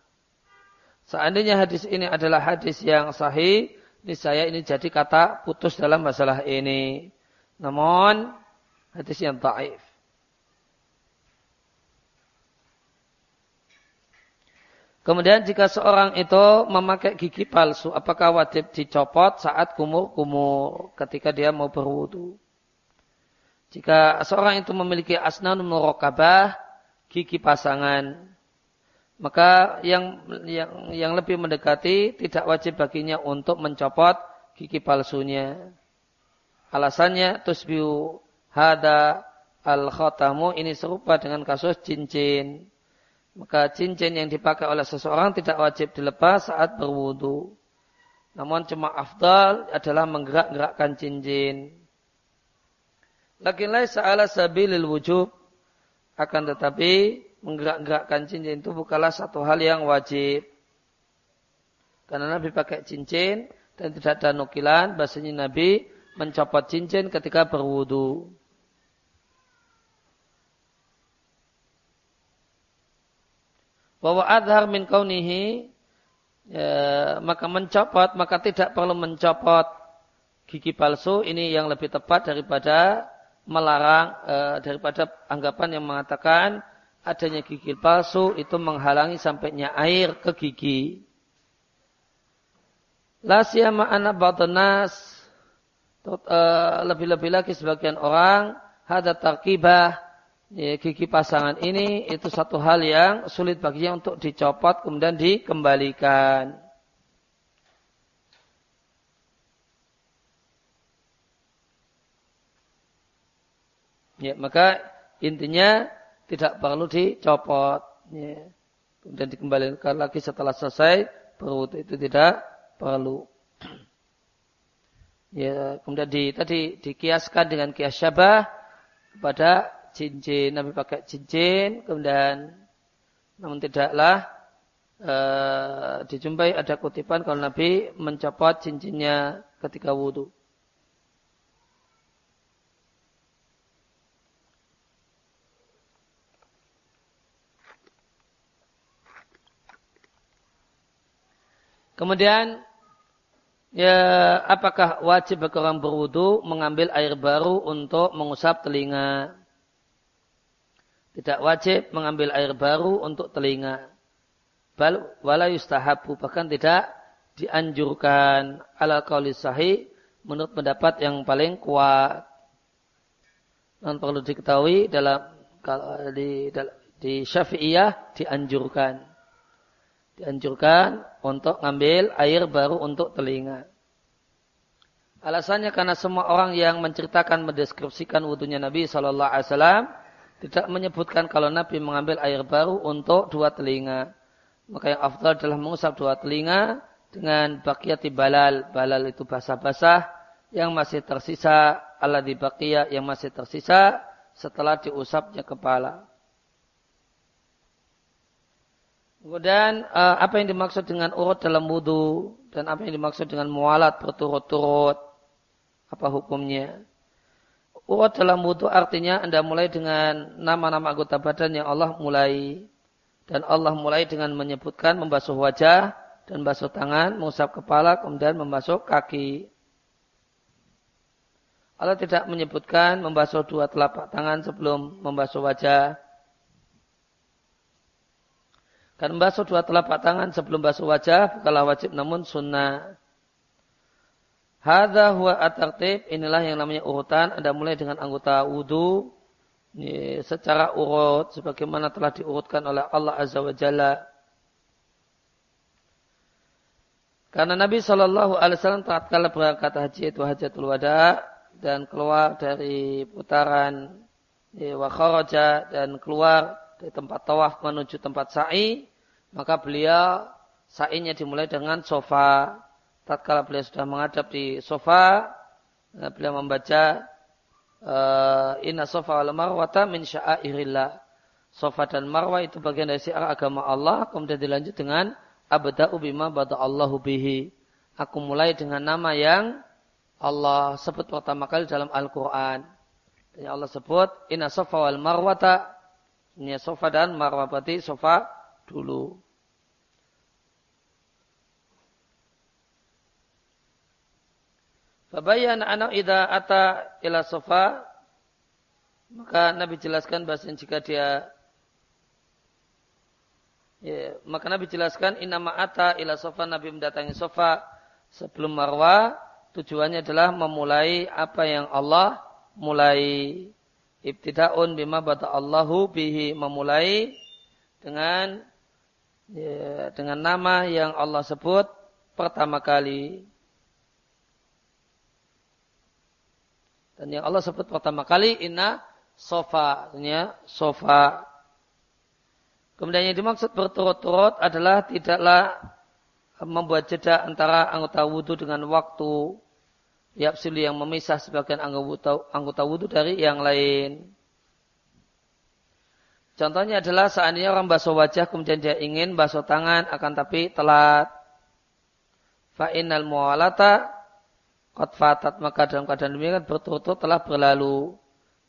Seandainya hadis ini adalah hadis yang sahih, ini saya ini jadi kata putus dalam masalah ini. Namun hadis yang daif. Kemudian jika seorang itu memakai gigi palsu, apakah wajib dicopot saat kumur-kumur ketika dia mau berwudu? Jika seorang itu memiliki asnan murokabah, gigi pasangan, maka yang yang yang lebih mendekati tidak wajib baginya untuk mencopot gigi palsunya. Alasannya tusbiu hada al khatamu ini serupa dengan kasus cincin. Maka cincin yang dipakai oleh seseorang tidak wajib dilepas saat berwudu. Namun cuma afdal adalah menggerak-gerakkan cincin. Lakin laisa ala sabilil wujub. Akan tetapi menggerak-gerakkan cincin itu bukanlah satu hal yang wajib. Karena Nabi pakai cincin dan tidak ada nukilan bahasanya Nabi mencopot cincin ketika berwudu. Bahwa adhar min kaunihi ya, maka mencopot maka tidak perlu mencopot gigi palsu ini yang lebih tepat daripada melarang e, daripada anggapan yang mengatakan adanya gigi palsu itu menghalangi sampainya air ke gigi. La siyama anak batanas Eh, lebih-lebih lagi sebagian orang ada tarkibah ya, gigi pasangan ini itu satu hal yang sulit baginya untuk dicopot kemudian dikembalikan. Ya, maka intinya tidak perlu dicopot. Ya. Kemudian dikembalikan lagi setelah selesai perut itu tidak perlu. Ya, kemudian di, tadi dikiaskan dengan kias syabah kepada cincin. Nabi pakai cincin, kemudian namun tidaklah e, dijumpai ada kutipan kalau Nabi mencopot cincinnya ketika wudhu. Kemudian ya apakah wajib bagi orang berwudu mengambil air baru untuk mengusap telinga? Tidak wajib mengambil air baru untuk telinga. Bal wala yustahabu bahkan tidak dianjurkan ala qauli sahih menurut pendapat yang paling kuat. Dan perlu diketahui dalam di, di Syafi'iyah dianjurkan dianjurkan untuk ngambil air baru untuk telinga. Alasannya karena semua orang yang menceritakan mendeskripsikan wudhunya Nabi Shallallahu Alaihi Wasallam tidak menyebutkan kalau Nabi mengambil air baru untuk dua telinga. Maka yang afdal adalah mengusap dua telinga dengan bakiyati balal. Balal itu basah-basah yang masih tersisa. Allah di bakiyah yang masih tersisa setelah diusapnya kepala. Kemudian uh, apa yang dimaksud dengan urut dalam wudhu dan apa yang dimaksud dengan mualat berturut-turut? Apa hukumnya? Urut dalam wudhu artinya anda mulai dengan nama-nama anggota badan yang Allah mulai dan Allah mulai dengan menyebutkan membasuh wajah dan basuh tangan, mengusap kepala, kemudian membasuh kaki. Allah tidak menyebutkan membasuh dua telapak tangan sebelum membasuh wajah dan membasuh dua telapak tangan sebelum basuh wajah bukanlah wajib namun sunnah. Hadza huwa at inilah yang namanya urutan. Anda mulai dengan anggota wudu secara urut sebagaimana telah diurutkan oleh Allah Azza wa Jalla. Karena Nabi Shallallahu Alaihi Wasallam tatkala berangkat haji itu hajatul wada dan keluar dari putaran ya, wa dan keluar dari tempat tawaf menuju tempat sa'i maka beliau sa'inya dimulai dengan sofa. Tatkala beliau sudah menghadap di sofa, eh, beliau membaca uh, Inna sofa wal marwata min sya'airillah. Sofa dan marwah itu bagian dari syiar agama Allah. Kemudian dilanjut dengan abda'u bima Allahu bihi. Aku mulai dengan nama yang Allah sebut pertama kali dalam Al-Quran. Dan Allah sebut Inna sofa wal marwata. Ini sofa dan marwah berarti sofa dulu. Fabayan anak ida ata ila sofa maka Nabi jelaskan bahasa jika dia ya, maka Nabi jelaskan inama ata ila sofa Nabi mendatangi sofa sebelum marwah tujuannya adalah memulai apa yang Allah mulai ibtidaun bima bata Allahu bihi memulai dengan ya, dengan nama yang Allah sebut pertama kali. Dan yang Allah sebut pertama kali inna sofa, artinya sofa. Kemudian yang dimaksud berturut-turut adalah tidaklah membuat jeda antara anggota wudhu dengan waktu yapsil yang memisah sebagian anggota, wudhu dari yang lain. Contohnya adalah seandainya orang basuh wajah kemudian dia ingin basuh tangan akan tapi telat. Fa'inal mu'alata qad fatat maka dalam keadaan demikian berturut-turut telah berlalu.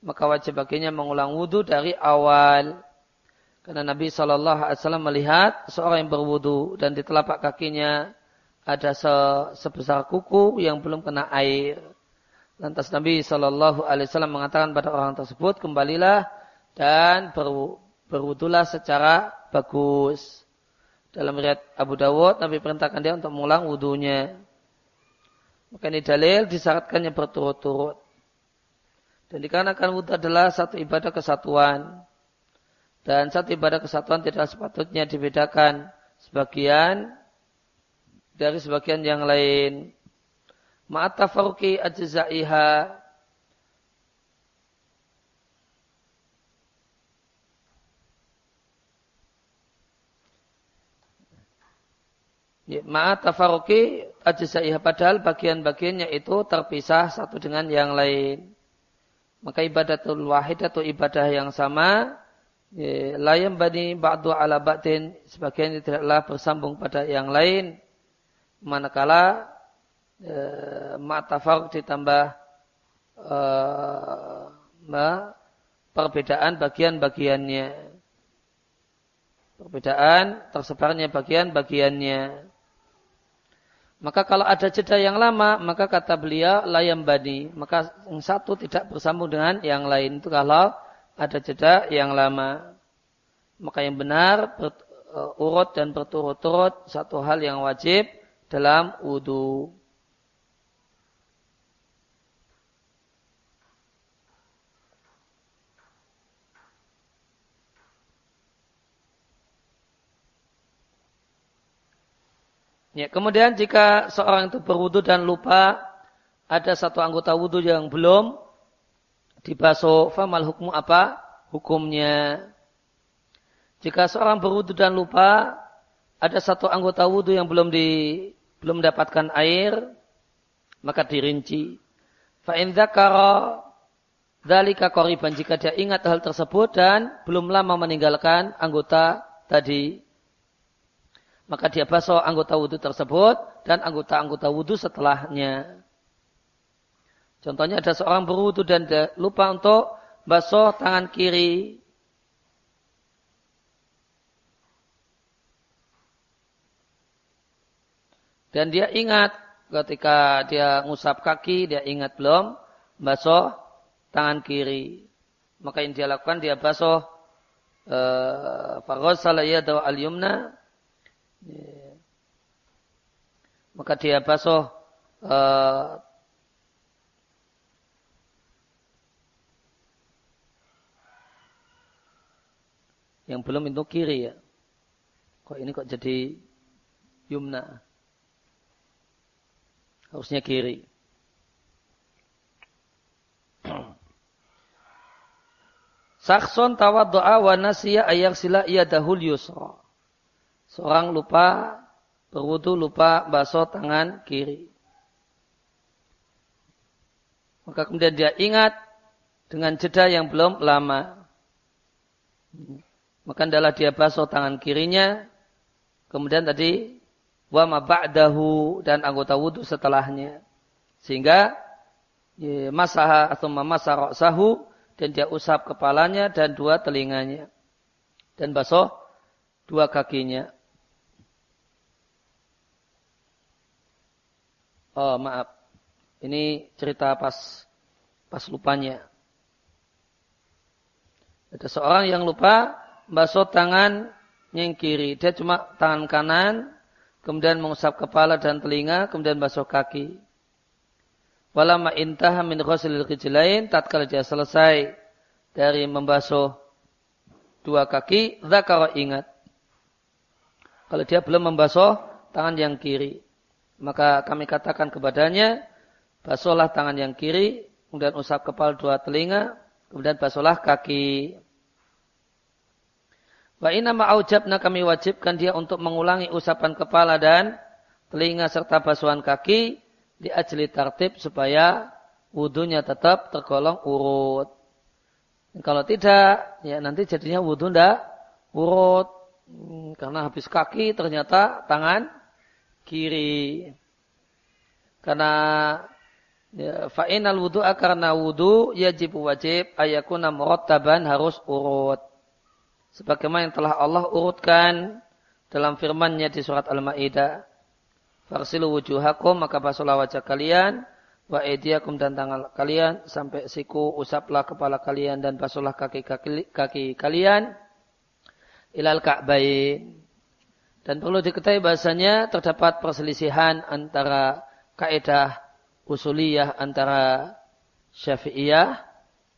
Maka wajib baginya mengulang wudhu dari awal. Karena Nabi SAW melihat seorang yang berwudhu dan di telapak kakinya ada se sebesar kuku yang belum kena air. Lantas Nabi SAW mengatakan pada orang tersebut, kembalilah dan ber, berwudulah secara bagus. Dalam riwayat Abu Dawud, Nabi perintahkan dia untuk mengulang wudhunya. Maka ini dalil disyaratkannya berturut-turut. Dan dikarenakan wudhu adalah satu ibadah kesatuan. Dan satu ibadah kesatuan tidak sepatutnya dibedakan sebagian dari sebagian yang lain. Ma'atafaruki ajza'iha Ya, Ma'at ajza'ihah padahal bagian-bagiannya itu terpisah satu dengan yang lain. Maka ibadatul wahid atau ibadah yang sama ya, layam bani ba'du ala ba'din sebagian tidaklah bersambung pada yang lain manakala ya, ma'at tafaruk ditambah uh, perbedaan bagian-bagiannya. Perbedaan tersebarnya bagian-bagiannya. Maka kalau ada jeda yang lama, maka kata beliau layam badi. Maka yang satu tidak bersambung dengan yang lain. Itu kalau ada jeda yang lama. Maka yang benar uh, urut dan berturut-turut satu hal yang wajib dalam wudhu. Ya, kemudian jika seorang itu berwudu dan lupa ada satu anggota wudu yang belum dibasuh, famal hukum apa? Hukumnya. Jika seorang berwudu dan lupa ada satu anggota wudu yang belum di belum mendapatkan air, maka dirinci. Fa in dzakara dzalika qariban jika dia ingat hal tersebut dan belum lama meninggalkan anggota tadi maka dia basuh anggota wudhu tersebut dan anggota-anggota wudhu setelahnya. Contohnya ada seorang berwudhu dan lupa untuk basuh tangan kiri. Dan dia ingat ketika dia ngusap kaki, dia ingat belum basuh tangan kiri. Maka yang dia lakukan dia basuh uh, al-yumna Ya. Maka dia basuh uh, yang belum itu kiri ya. Kok ini kok jadi yumna? Harusnya kiri. Sakson tawaddu'a wa nasiya ayaksila iyadahul yusra. Seorang lupa berwudu lupa basuh tangan kiri. Maka kemudian dia ingat dengan jeda yang belum lama. Maka adalah dia basuh tangan kirinya. Kemudian tadi wa ba'dahu dan anggota wudu setelahnya. Sehingga masaha atau memasah sahu dan dia usap kepalanya dan dua telinganya. Dan basuh dua kakinya. Oh maaf, ini cerita pas pas lupanya. Ada seorang yang lupa basuh tangan yang kiri. Dia cuma tangan kanan, kemudian mengusap kepala dan telinga, kemudian basuh kaki. Walama intaha min ghuslil rijlain, tatkala dia selesai dari membasuh dua kaki, zakara ingat. kalau dia belum membasuh tangan yang kiri. Maka kami katakan kepadanya, basuhlah tangan yang kiri, kemudian usap kepala dua telinga, kemudian basuhlah kaki. Wa inna ma'aujabna kami wajibkan dia untuk mengulangi usapan kepala dan telinga serta basuhan kaki di ajli tertib supaya wudhunya tetap tergolong urut. Kalau tidak, ya nanti jadinya wudhu ndak urut. Hmm, karena habis kaki ternyata tangan kiri. Karena ya, fa'inal wudhu karena wudhu yajib wajib ayakuna murottaban harus urut. Sebagaimana yang telah Allah urutkan dalam firman-Nya di surat Al-Maidah. Farsilu wujuhakum maka basuhlah wajah kalian wa dan tangan kalian sampai siku usaplah kepala kalian dan basuhlah kaki kaki, kaki kalian ilal ka'bain dan perlu diketahui bahasanya terdapat perselisihan antara kaidah usuliyah antara Syafi'iyah.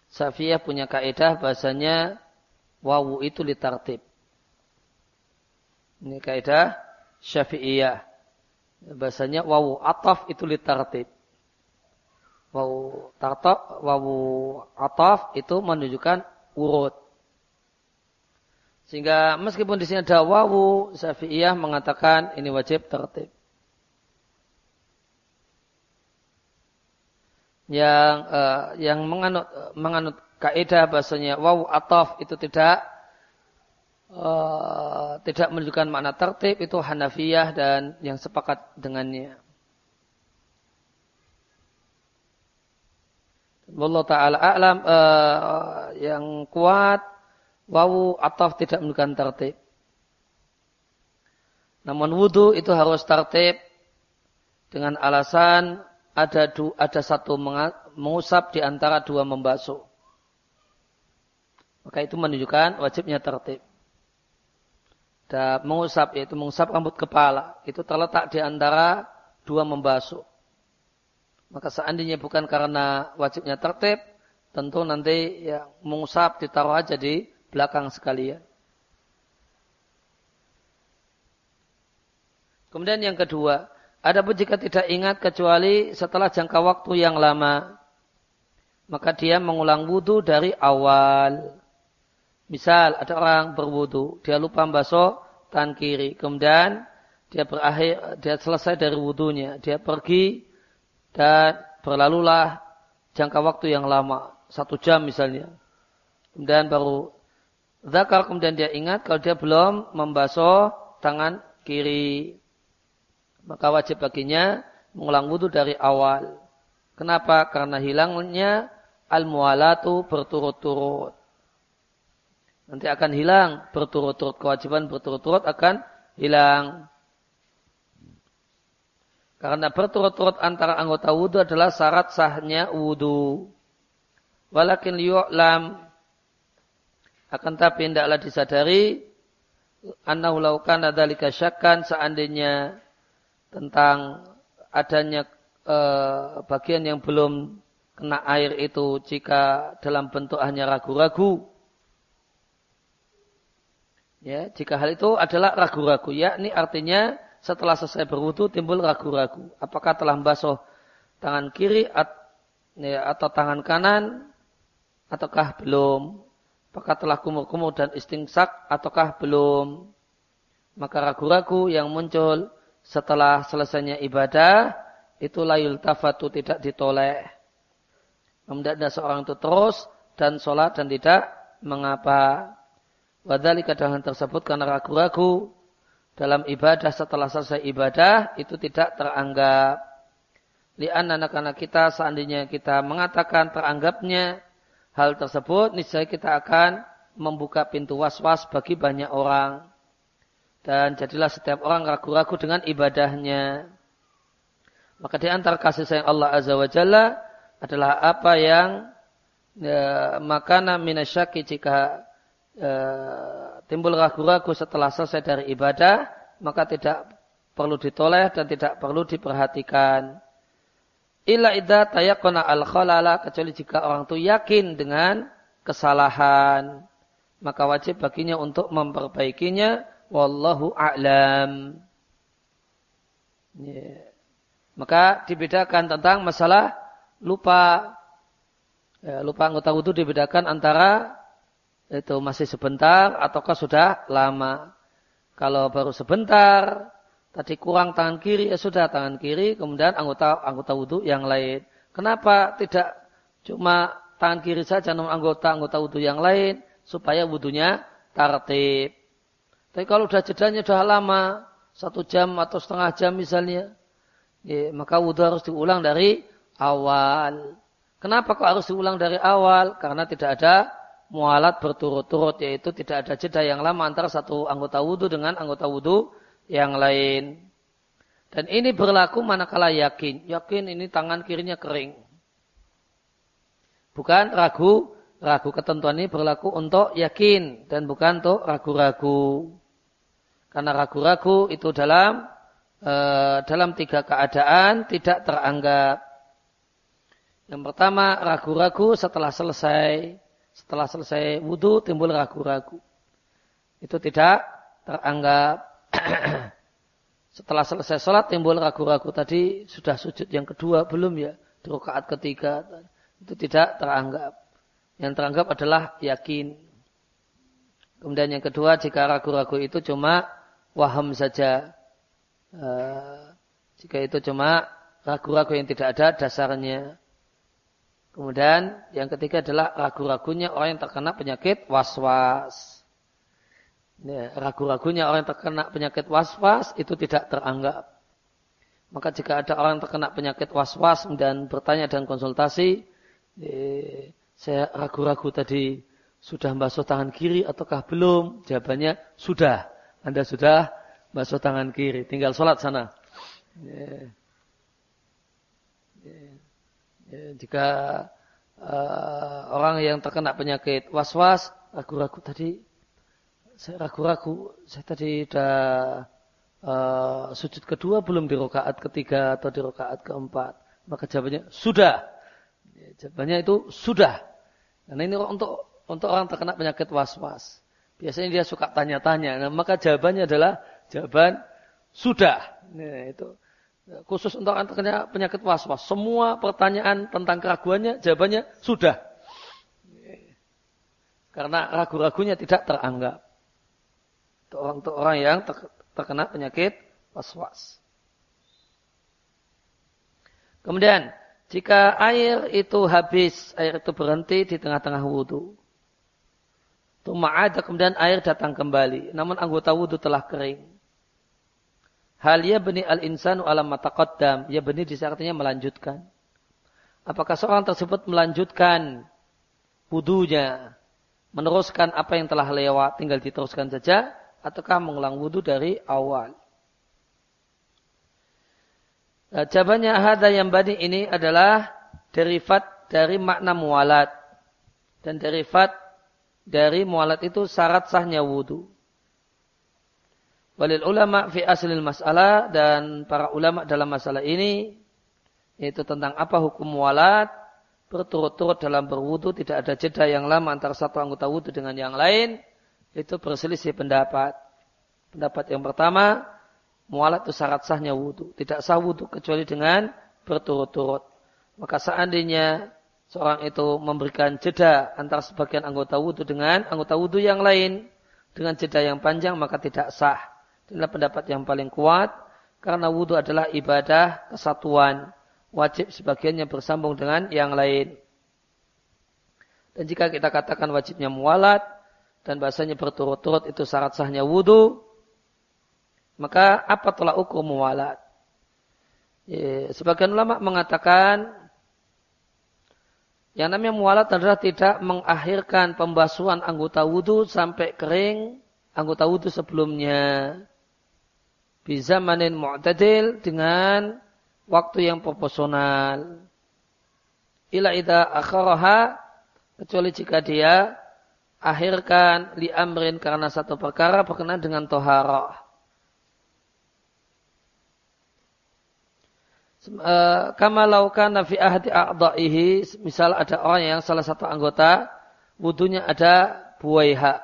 Syafi'iyah punya kaidah bahasanya wawu itu litartib. Ini kaidah Syafi'iyah. Bahasanya wawu ataf itu litartib. Wawu tartok, wawu ataf itu menunjukkan urut. Sehingga meskipun di sini ada wawu, Syafi'iyah mengatakan ini wajib tertib. Yang uh, yang menganut menganut kaidah bahasanya wawu ataf itu tidak uh, tidak menunjukkan makna tertib itu Hanafiyah dan yang sepakat dengannya. Wallah ta'ala a'lam uh, yang kuat wawu atau tidak menunjukkan tertib. Namun wudhu itu harus tertib dengan alasan ada du, ada satu mengusap di antara dua membasuh. Maka itu menunjukkan wajibnya tertib. Dan mengusap yaitu mengusap rambut kepala itu terletak di antara dua membasuh. Maka seandainya bukan karena wajibnya tertib, tentu nanti ya mengusap ditaruh aja di belakang sekalian. Kemudian yang kedua, ada pun jika tidak ingat kecuali setelah jangka waktu yang lama, maka dia mengulang wudhu dari awal. Misal ada orang berwudhu, dia lupa membasuh tangan kiri, kemudian dia berakhir, dia selesai dari wudhunya, dia pergi dan berlalulah jangka waktu yang lama, satu jam misalnya. Kemudian baru zakar, kemudian dia ingat kalau dia belum membasuh tangan kiri. Maka wajib baginya mengulang wudhu dari awal. Kenapa? Karena hilangnya al-mualatu berturut-turut. Nanti akan hilang berturut-turut. Kewajiban berturut-turut akan hilang. Karena berturut-turut antara anggota wudhu adalah syarat sahnya wudhu. Walakin liyu'lam akan tapi tidaklah disadari annahu laukan adzalika syakkan seandainya tentang adanya e, bagian yang belum kena air itu jika dalam bentuk hanya ragu-ragu ya jika hal itu adalah ragu-ragu ya ini artinya setelah selesai berwudu timbul ragu-ragu. Apakah telah membasuh tangan kiri ya, atau tangan kanan ataukah belum? Apakah telah kumur-kumur dan istingsak ataukah belum? Maka ragu-ragu yang muncul setelah selesainya ibadah itu layul tafatu tidak ditoleh. Ada seorang itu terus dan sholat dan tidak mengapa. Wadali kadang tersebut karena ragu-ragu dalam ibadah setelah selesai ibadah itu tidak teranggap. Lian anak-anak kita seandainya kita mengatakan teranggapnya hal tersebut, niscaya kita akan membuka pintu was-was bagi banyak orang. Dan jadilah setiap orang ragu-ragu dengan ibadahnya. Maka di antara kasih sayang Allah Azza wa Jalla adalah apa yang ya, makana minasyaki jika ya, timbul ragu-ragu setelah selesai dari ibadah, maka tidak perlu ditoleh dan tidak perlu diperhatikan. Illa idza tayaqqana al-khalala kecuali jika orang itu yakin dengan kesalahan, maka wajib baginya untuk memperbaikinya wallahu a'lam. Yeah. Maka dibedakan tentang masalah lupa ya, lupa anggota wudhu dibedakan antara itu masih sebentar ataukah sudah lama. Kalau baru sebentar, tadi kurang tangan kiri ya sudah tangan kiri, kemudian anggota anggota wudhu yang lain. Kenapa tidak cuma tangan kiri saja namun anggota anggota wudhu yang lain supaya wudhunya tertib. Tapi kalau sudah jedanya sudah lama, satu jam atau setengah jam misalnya, ya, maka wudhu harus diulang dari awal. Kenapa kok harus diulang dari awal? Karena tidak ada mualat berturut-turut, yaitu tidak ada jeda yang lama antara satu anggota wudhu dengan anggota wudhu yang lain. Dan ini berlaku manakala yakin. Yakin ini tangan kirinya kering. Bukan ragu, ragu ketentuan ini berlaku untuk yakin dan bukan untuk ragu-ragu. Karena ragu-ragu itu dalam Eh, dalam tiga keadaan tidak teranggap. Yang pertama ragu-ragu setelah selesai setelah selesai wudhu timbul ragu-ragu. Itu tidak teranggap. <clears throat> setelah selesai sholat timbul ragu-ragu tadi sudah sujud yang kedua belum ya di rakaat ketiga itu tidak teranggap. Yang teranggap adalah yakin. Kemudian yang kedua jika ragu-ragu itu cuma waham saja Eh, jika itu cuma ragu-ragu yang tidak ada dasarnya. Kemudian yang ketiga adalah ragu-ragunya orang yang terkena penyakit was-was. Ya, ragu-ragunya orang yang terkena penyakit was-was itu tidak teranggap. Maka jika ada orang yang terkena penyakit was-was dan bertanya dan konsultasi, eh, saya ragu-ragu tadi sudah basuh tangan kiri ataukah belum? Jawabannya sudah. Anda sudah basuh tangan kiri, tinggal sholat sana. Ya. Ya. Jika orang yang terkena penyakit was-was, ragu-ragu tadi, saya ragu-ragu, saya tadi sudah uh, sujud kedua belum di rokaat ketiga atau di rokaat keempat. Maka jawabannya sudah. Ya, jawabannya itu sudah. Karena ini untuk untuk orang terkena penyakit was-was. Biasanya dia suka tanya-tanya. Nah, maka jawabannya adalah Jawaban sudah. Nah, itu khusus untuk antaranya penyakit was-was. Semua pertanyaan tentang keraguannya, jawabannya sudah. Karena ragu-ragunya tidak teranggap. Untuk orang, untuk orang yang terkena penyakit was-was. Kemudian, jika air itu habis, air itu berhenti di tengah-tengah wudhu. Tuma'ada kemudian air datang kembali. Namun anggota wudhu telah kering. Hal ya beni al-insanu alam mataqaddam. Ya beni di artinya melanjutkan. Apakah seorang tersebut melanjutkan wudunya, meneruskan apa yang telah lewat, tinggal diteruskan saja, ataukah mengulang wudhu dari awal? Nah, jawabannya ada yang bani ini adalah derivat dari makna mualat. Dan derivat dari mualat itu syarat sahnya wudhu. Walil ulama fi aslil masalah dan para ulama dalam masalah ini yaitu tentang apa hukum walat berturut-turut dalam berwudu tidak ada jeda yang lama antara satu anggota wudu dengan yang lain itu berselisih pendapat. Pendapat yang pertama mualat itu syarat sahnya wudu tidak sah wudu kecuali dengan berturut-turut. Maka seandainya seorang itu memberikan jeda antara sebagian anggota wudu dengan anggota wudu yang lain dengan jeda yang panjang maka tidak sah. Inilah pendapat yang paling kuat karena wudhu adalah ibadah kesatuan. Wajib sebagiannya bersambung dengan yang lain. Dan jika kita katakan wajibnya mualat dan bahasanya berturut-turut itu syarat sahnya wudhu, maka apa telah ukur mualat? Ya, sebagian ulama mengatakan yang namanya mualat adalah tidak mengakhirkan pembasuhan anggota wudhu sampai kering anggota wudhu sebelumnya bizamanin mu'tadil dengan waktu yang proporsional. Ila ida akharaha kecuali jika dia akhirkan li amrin karena satu perkara berkenaan dengan toharah. Eh, kama nafi ahdi a'da'ihi misal ada orang yang salah satu anggota wudunya ada buaiha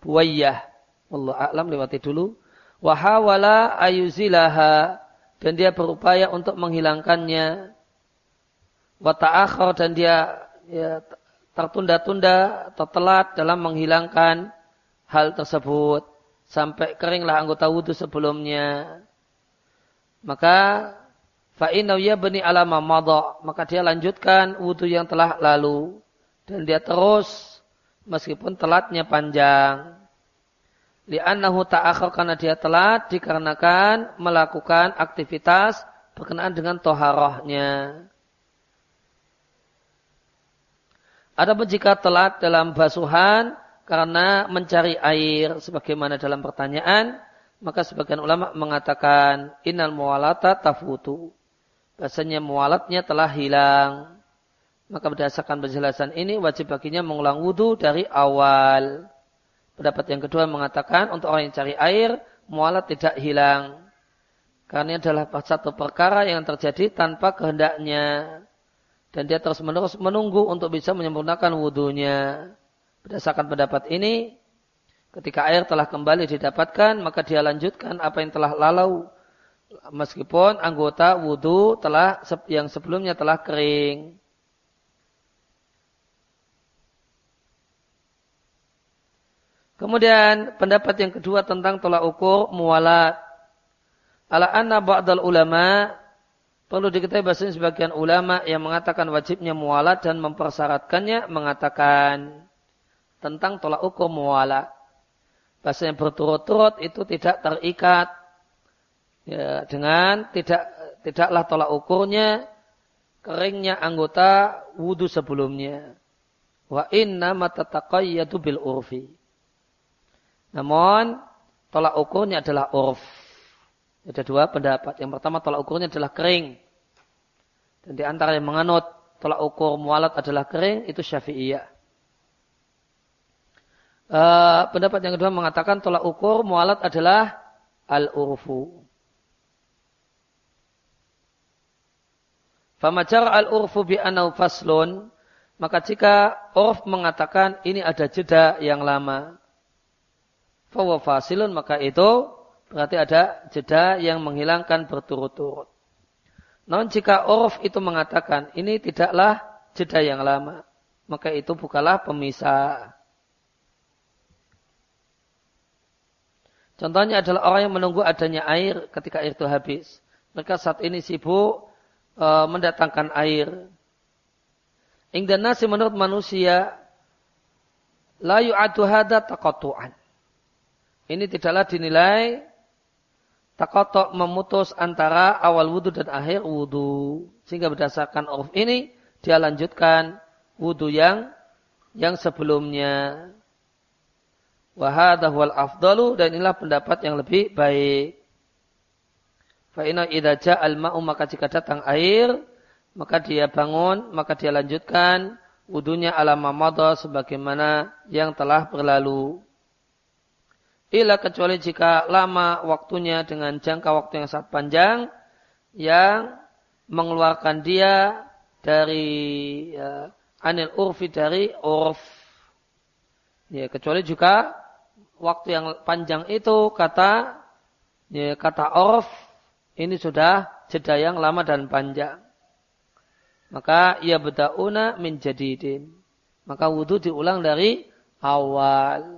buayyah Allah a'lam lewati dulu. Wahawala ayuzilaha dan dia berupaya untuk menghilangkannya. Wata'akhir dan dia ya, tertunda-tunda atau telat dalam menghilangkan hal tersebut sampai keringlah anggota wudhu sebelumnya. Maka fa'inau bani alama madha. Maka dia lanjutkan wudhu yang telah lalu. Dan dia terus meskipun telatnya panjang. Li'annahu ta'akhir karena dia telat dikarenakan melakukan aktivitas berkenaan dengan toharohnya. Adapun jika telat dalam basuhan karena mencari air sebagaimana dalam pertanyaan, maka sebagian ulama mengatakan innal muwalata tafutu. Bahasanya muwalatnya telah hilang. Maka berdasarkan penjelasan ini wajib baginya mengulang wudhu dari awal. Pendapat yang kedua mengatakan untuk orang yang cari air, mualat tidak hilang. Karena ini adalah satu perkara yang terjadi tanpa kehendaknya. Dan dia terus menerus menunggu untuk bisa menyempurnakan wudhunya. Berdasarkan pendapat ini, ketika air telah kembali didapatkan, maka dia lanjutkan apa yang telah lalau. Meskipun anggota wudhu telah yang sebelumnya telah kering. Kemudian pendapat yang kedua tentang tolak ukur mualat. Ala anna ba'dal ulama perlu diketahui bahasanya sebagian ulama yang mengatakan wajibnya mualat dan mempersyaratkannya mengatakan tentang tolak ukur mualat. Bahasanya berturut-turut itu tidak terikat ya, dengan tidak tidaklah tolak ukurnya keringnya anggota wudhu sebelumnya. Wa inna matataqayyadu bil urfi. Namun tolak ukurnya adalah urf. Ada dua pendapat. Yang pertama tolak ukurnya adalah kering. Dan di antara yang menganut tolak ukur mualat adalah kering itu syafi'iyah. Uh, pendapat yang kedua mengatakan tolak ukur mualat adalah al-urfu. Famajar al-urfu bi anau faslun. Maka jika urf mengatakan ini ada jeda yang lama fawa fasilun maka itu berarti ada jeda yang menghilangkan berturut-turut. Namun jika uruf itu mengatakan ini tidaklah jeda yang lama, maka itu bukanlah pemisah. Contohnya adalah orang yang menunggu adanya air ketika air itu habis. Mereka saat ini sibuk e, mendatangkan air. Ingdan nasi menurut manusia la yu'adu hada taqatu'an. Ini tidaklah dinilai takotok memutus antara awal wudhu dan akhir wudhu. Sehingga berdasarkan uruf ini, dia lanjutkan wudhu yang yang sebelumnya. Wahadah wal afdalu dan inilah pendapat yang lebih baik. Fa'ina idha al ma'u maka jika datang air, maka dia bangun, maka dia lanjutkan wudhunya ala sebagaimana yang telah berlalu. Ila kecuali jika lama waktunya dengan jangka waktu yang sangat panjang yang mengeluarkan dia dari ya, anil urfi dari urf. Ya, kecuali juga waktu yang panjang itu kata ya, kata urf ini sudah jeda yang lama dan panjang. Maka ia berdauna min jadidin. Maka wudhu diulang dari awal.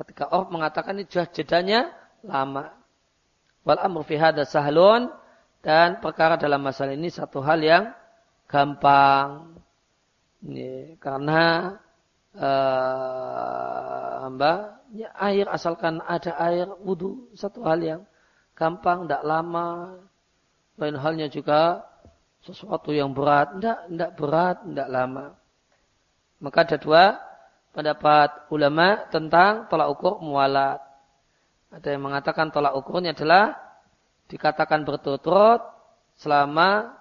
Ketika orang mengatakan ini sudah jedanya lama. Wal amru fi hadha sahlun dan perkara dalam masalah ini satu hal yang gampang. Ini, karena uh, hamba ya, air asalkan ada air wudhu satu hal yang gampang, tidak lama. Lain halnya juga sesuatu yang berat, tidak, tidak berat, tidak lama. Maka ada dua pendapat ulama tentang tolak ukur mualat. Ada yang mengatakan tolak ukurnya adalah dikatakan berturut-turut selama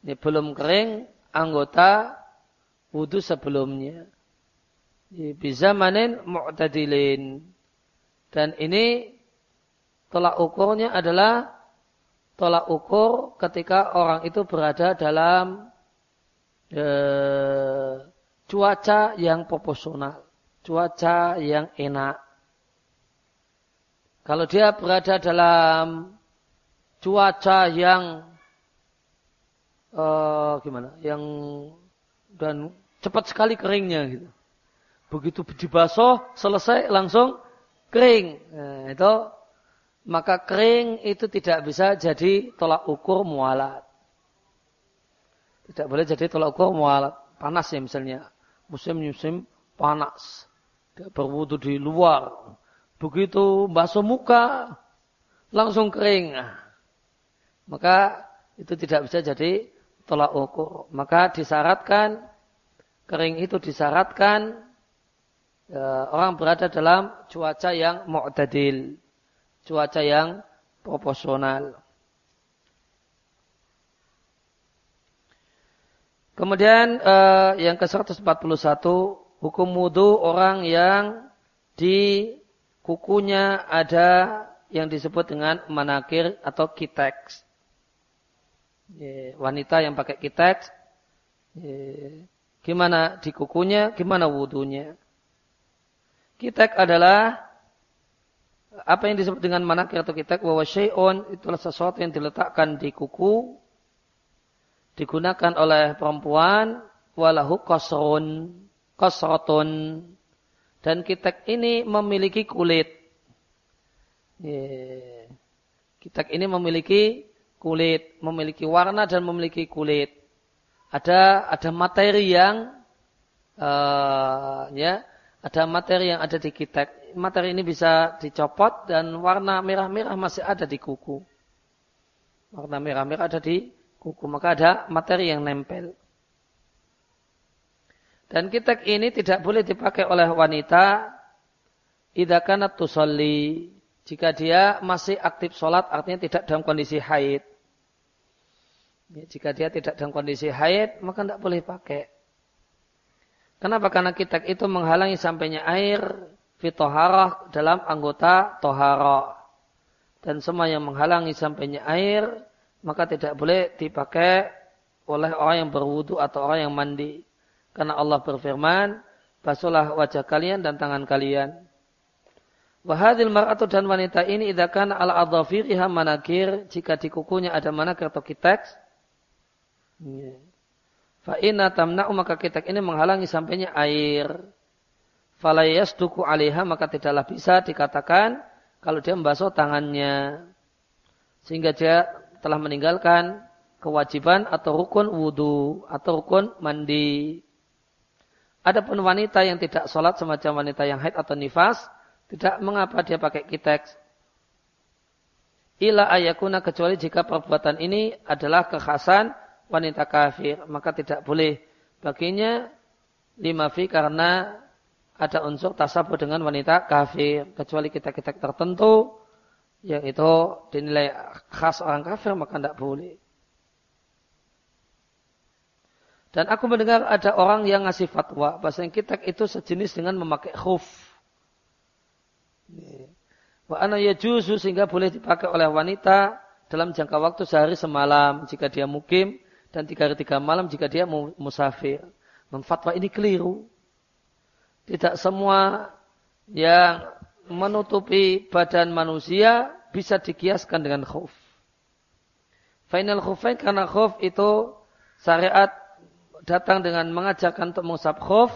ini belum kering anggota wudhu sebelumnya. Bisa manin mu'tadilin. Dan ini tolak ukurnya adalah tolak ukur ketika orang itu berada dalam eh, cuaca yang proporsional, cuaca yang enak. Kalau dia berada dalam cuaca yang uh, gimana? Yang dan cepat sekali keringnya gitu. Begitu dibasuh selesai langsung kering. Nah, itu maka kering itu tidak bisa jadi tolak ukur mualat. Tidak boleh jadi tolak ukur mualat. Panas ya misalnya. Musim-musim panas. Berwudu di luar. Begitu basuh muka, langsung kering. Maka itu tidak bisa jadi tolak ukur. Maka disyaratkan, kering itu disyaratkan ya, orang berada dalam cuaca yang mu'tadil. Cuaca yang proporsional. Kemudian uh, yang ke-141 hukum wudhu orang yang di kukunya ada yang disebut dengan manakir atau kiteks. Wanita yang pakai kiteks, gimana di kukunya, gimana wudhunya. Kitek adalah apa yang disebut dengan manakir atau kitek, bahwa syai'un itulah sesuatu yang diletakkan di kuku, digunakan oleh perempuan walahu kosron kosrotun dan kitek ini memiliki kulit. Kitek ini memiliki kulit memiliki warna dan memiliki kulit. Ada ada materi yang uh, ya ada materi yang ada di kitek. Materi ini bisa dicopot dan warna merah-merah masih ada di kuku. Warna merah-merah ada di kuku. Maka ada materi yang nempel. Dan kitek ini tidak boleh dipakai oleh wanita idza kanat tusalli jika dia masih aktif sholat artinya tidak dalam kondisi haid. Ya, jika dia tidak dalam kondisi haid maka tidak boleh pakai. Kenapa? Karena kitek itu menghalangi sampainya air fitoharah dalam anggota toharah. Dan semua yang menghalangi sampainya air maka tidak boleh dipakai oleh orang yang berwudu atau orang yang mandi. Karena Allah berfirman, basuhlah wajah kalian dan tangan kalian. Wahadil mar'atu dan wanita ini idakan ala adhafiriha manakir jika di kukunya ada manakir atau kiteks. Fa'ina tamna'u maka kitek ini menghalangi sampainya air. Falayas duku alaiha maka tidaklah bisa dikatakan kalau dia membasuh tangannya. Sehingga dia telah meninggalkan kewajiban atau rukun wudhu atau rukun mandi. Adapun wanita yang tidak sholat semacam wanita yang haid atau nifas, tidak mengapa dia pakai kiteks. Ila ayakuna kecuali jika perbuatan ini adalah kekhasan wanita kafir. Maka tidak boleh baginya lima fi karena ada unsur tasabuh dengan wanita kafir. Kecuali kita-kita tertentu yang itu dinilai khas orang kafir maka tidak boleh. Dan aku mendengar ada orang yang ngasih fatwa bahasa yang kitab itu sejenis dengan memakai khuf. Wa ana yajuzu sehingga boleh dipakai oleh wanita dalam jangka waktu sehari semalam jika dia mukim dan tiga hari tiga malam jika dia musafir. Memfatwa ini keliru. Tidak semua yang menutupi badan manusia bisa dikiaskan dengan khuf. Final khufain karena khuf itu syariat datang dengan mengajarkan untuk mengusap khuf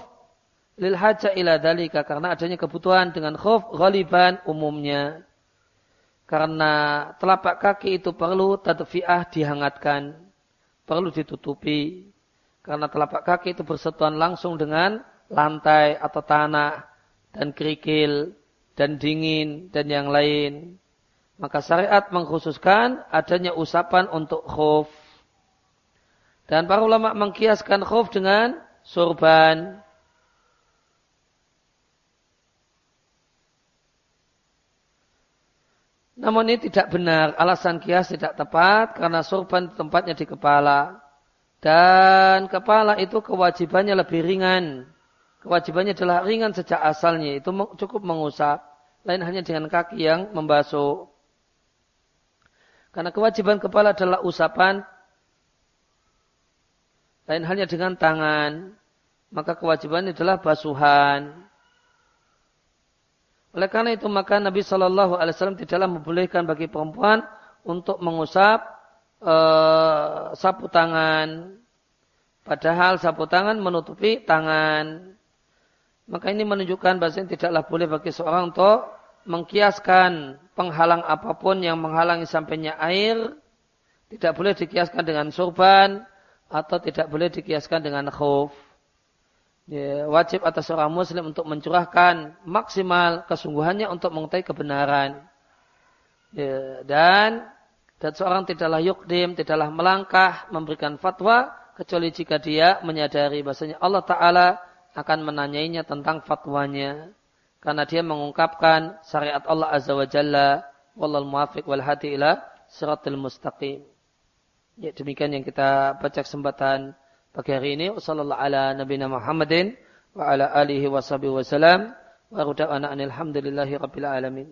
lil haja ila dalika karena adanya kebutuhan dengan khuf ghaliban umumnya. Karena telapak kaki itu perlu tadfi'ah dihangatkan, perlu ditutupi. Karena telapak kaki itu bersentuhan langsung dengan lantai atau tanah dan kerikil dan dingin dan yang lain. Maka syariat mengkhususkan adanya usapan untuk khuf. Dan para ulama mengkiaskan khuf dengan surban. Namun ini tidak benar. Alasan kias tidak tepat karena surban tempatnya di kepala. Dan kepala itu kewajibannya lebih ringan. Kewajibannya adalah ringan sejak asalnya. Itu cukup mengusap. Lain hanya dengan kaki yang membasuh. Karena kewajiban kepala adalah usapan. Lain halnya dengan tangan. Maka kewajiban adalah basuhan. Oleh karena itu maka Nabi Shallallahu Alaihi Wasallam tidaklah membolehkan bagi perempuan untuk mengusap uh, sapu tangan. Padahal sapu tangan menutupi tangan. Maka ini menunjukkan bahasa tidaklah boleh bagi seorang untuk mengkiaskan penghalang apa pun yang menghalangi sampainya air. Tidak boleh dikiaskan dengan surban atau tidak boleh dikiaskan dengan khuf. Ya, wajib atas seorang muslim untuk mencurahkan maksimal kesungguhannya untuk mengetahui kebenaran. Ya, dan dan seorang tidaklah yukdim, tidaklah melangkah memberikan fatwa kecuali jika dia menyadari bahasanya Allah Ta'ala akan menanyainya tentang fatwanya. Karena dia mengungkapkan syariat Allah Azza wa Jalla. Wallal muafiq wal hati ila siratul mustaqim. Ya, demikian yang kita baca kesempatan pagi hari ini. Wassallallahu ala nabina Muhammadin wa ala alihi wa sahbihi wa ruda'ana anilhamdulillahi rabbil alamin.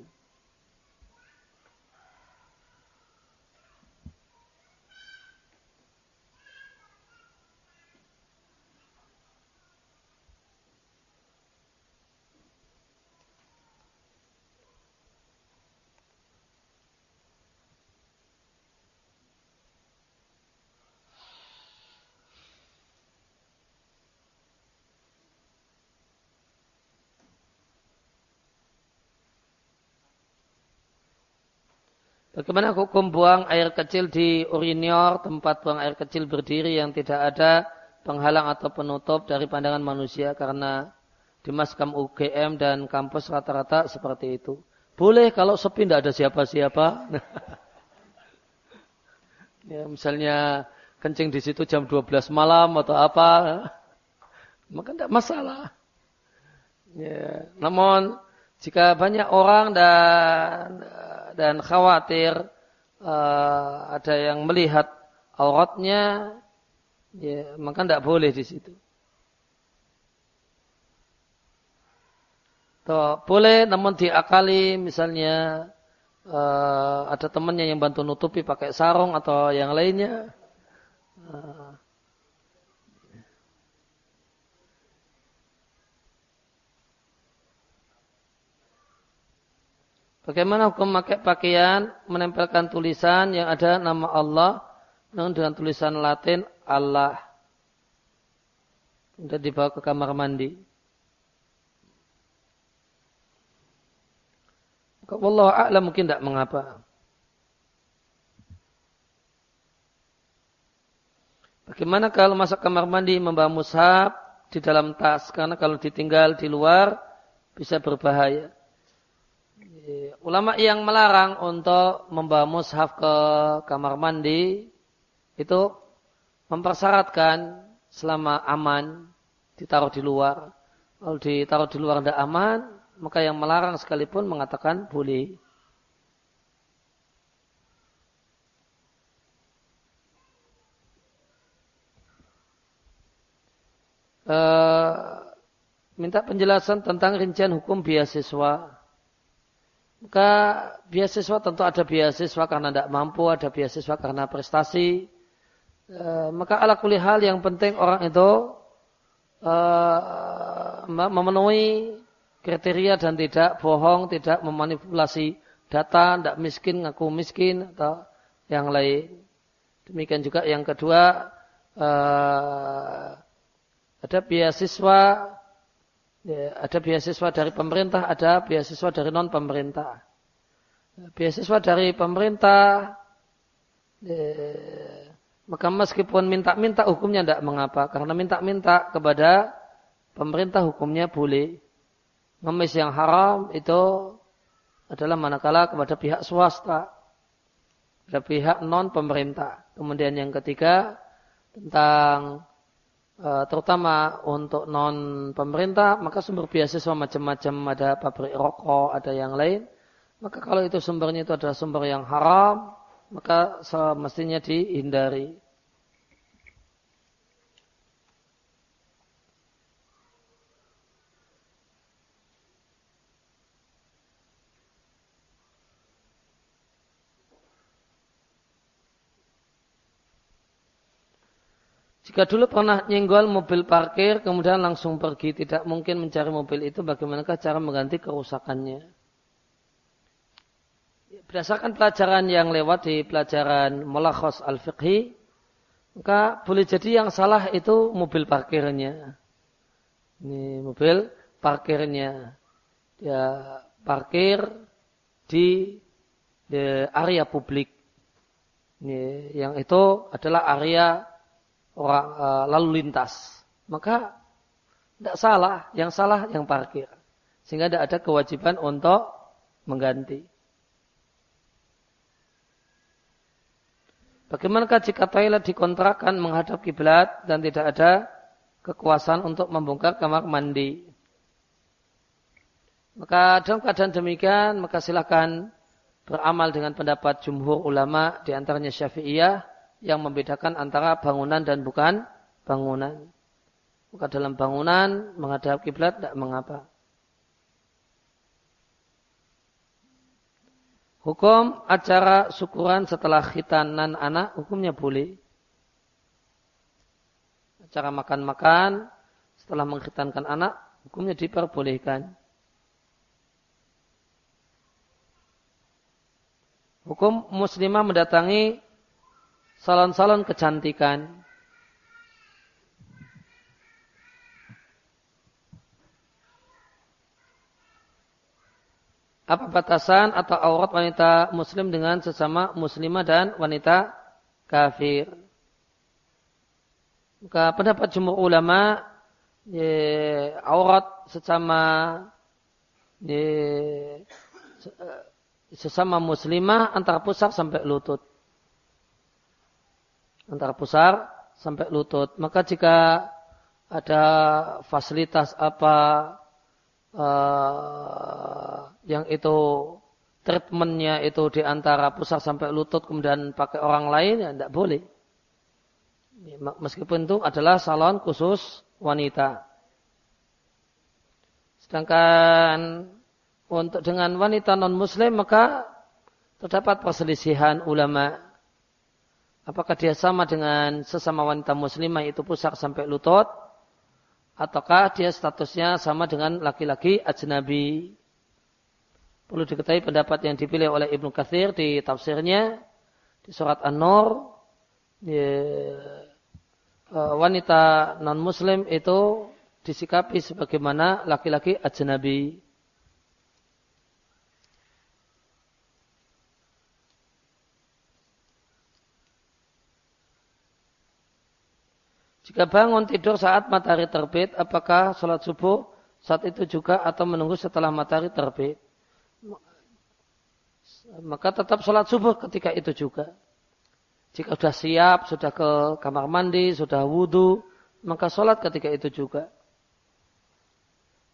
Bagaimana hukum buang air kecil di urinior, tempat buang air kecil berdiri yang tidak ada penghalang atau penutup dari pandangan manusia karena di maskam UGM dan kampus rata-rata seperti itu. Boleh kalau sepi tidak ada siapa-siapa. <laughs> ya, misalnya kencing di situ jam 12 malam atau apa, maka tidak masalah. Ya, namun jika banyak orang dan dan khawatir uh, ada yang melihat auratnya, ya, maka tidak boleh di situ. Tuh, boleh namun diakali misalnya uh, ada temannya yang bantu nutupi pakai sarung atau yang lainnya. Uh, Bagaimana hukum memakai pakaian menempelkan tulisan yang ada nama Allah dengan tulisan Latin Allah. Untuk dibawa ke kamar mandi. Allah a'lam mungkin tidak mengapa. Bagaimana kalau masuk kamar mandi membawa mushaf di dalam tas? Karena kalau ditinggal di luar bisa berbahaya ulama yang melarang untuk membawa mushaf ke kamar mandi itu mempersyaratkan selama aman ditaruh di luar. Kalau ditaruh di luar tidak aman, maka yang melarang sekalipun mengatakan boleh. Uh, minta penjelasan tentang rincian hukum beasiswa. Maka beasiswa tentu ada beasiswa karena tidak mampu, ada beasiswa karena prestasi. E, maka ala kuli hal yang penting orang itu e, memenuhi kriteria dan tidak bohong, tidak memanipulasi data, tidak miskin, ngaku miskin atau yang lain. Demikian juga yang kedua, e, ada beasiswa Ya, ada beasiswa dari pemerintah, ada beasiswa dari non pemerintah. Beasiswa dari pemerintah, ya, maka meskipun minta-minta hukumnya tidak mengapa, karena minta-minta kepada pemerintah hukumnya boleh. Ngemis yang haram itu adalah manakala kepada pihak swasta, kepada pihak non pemerintah. Kemudian yang ketiga tentang terutama untuk non pemerintah, maka sumber beasiswa macam-macam ada pabrik rokok, ada yang lain. Maka kalau itu sumbernya itu adalah sumber yang haram, maka semestinya dihindari. Jika dulu pernah nyenggol mobil parkir, kemudian langsung pergi, tidak mungkin mencari mobil itu, bagaimanakah cara mengganti kerusakannya? Berdasarkan pelajaran yang lewat di pelajaran Molakhos Al-Fiqhi, maka boleh jadi yang salah itu mobil parkirnya. Ini mobil parkirnya. Dia parkir di, di area publik. Ini, yang itu adalah area orang uh, lalu lintas. Maka tidak salah, yang salah yang parkir. Sehingga tidak ada kewajiban untuk mengganti. Bagaimanakah jika toilet dikontrakan menghadap kiblat dan tidak ada kekuasaan untuk membongkar kamar mandi? Maka dalam keadaan demikian, maka silakan beramal dengan pendapat jumhur ulama di antaranya Syafi'iyah yang membedakan antara bangunan dan bukan bangunan. Maka dalam bangunan menghadap kiblat tidak mengapa. Hukum acara syukuran setelah khitanan anak hukumnya boleh. Acara makan-makan setelah mengkhitankan anak hukumnya diperbolehkan. Hukum muslimah mendatangi salon-salon kecantikan. Apa batasan atau aurat wanita muslim dengan sesama muslimah dan wanita kafir? Maka pendapat jumhur ulama ya, aurat sesama ya, sesama muslimah antara pusar sampai lutut antara pusar sampai lutut. Maka jika ada fasilitas apa uh, yang itu treatmentnya itu di antara pusar sampai lutut kemudian pakai orang lain ya tidak boleh. Meskipun itu adalah salon khusus wanita. Sedangkan untuk dengan wanita non muslim maka terdapat perselisihan ulama Apakah dia sama dengan sesama wanita muslimah itu pusar sampai lutut? Ataukah dia statusnya sama dengan laki-laki ajnabi? Perlu diketahui pendapat yang dipilih oleh Ibnu Kathir di tafsirnya. Di surat An-Nur. Ya, wanita non-muslim itu disikapi sebagaimana laki-laki ajnabi. Jika bangun tidur saat matahari terbit, apakah sholat subuh saat itu juga atau menunggu setelah matahari terbit? Maka tetap sholat subuh ketika itu juga. Jika sudah siap, sudah ke kamar mandi, sudah wudhu, maka sholat ketika itu juga.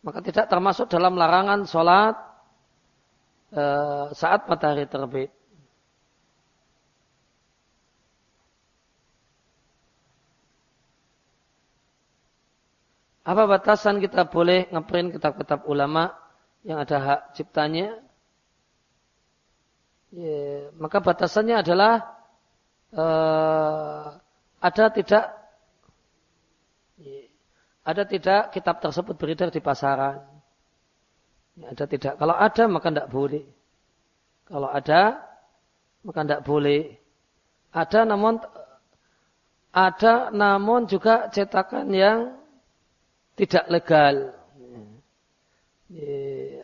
Maka tidak termasuk dalam larangan sholat eh, saat matahari terbit. Apa batasan kita boleh ngeprint kitab-kitab ulama yang ada hak ciptanya? Ya, maka batasannya adalah uh, ada tidak ya, ada tidak kitab tersebut beredar di pasaran. Ya, ada tidak. Kalau ada maka tidak boleh. Kalau ada maka tidak boleh. Ada namun ada namun juga cetakan yang tidak legal.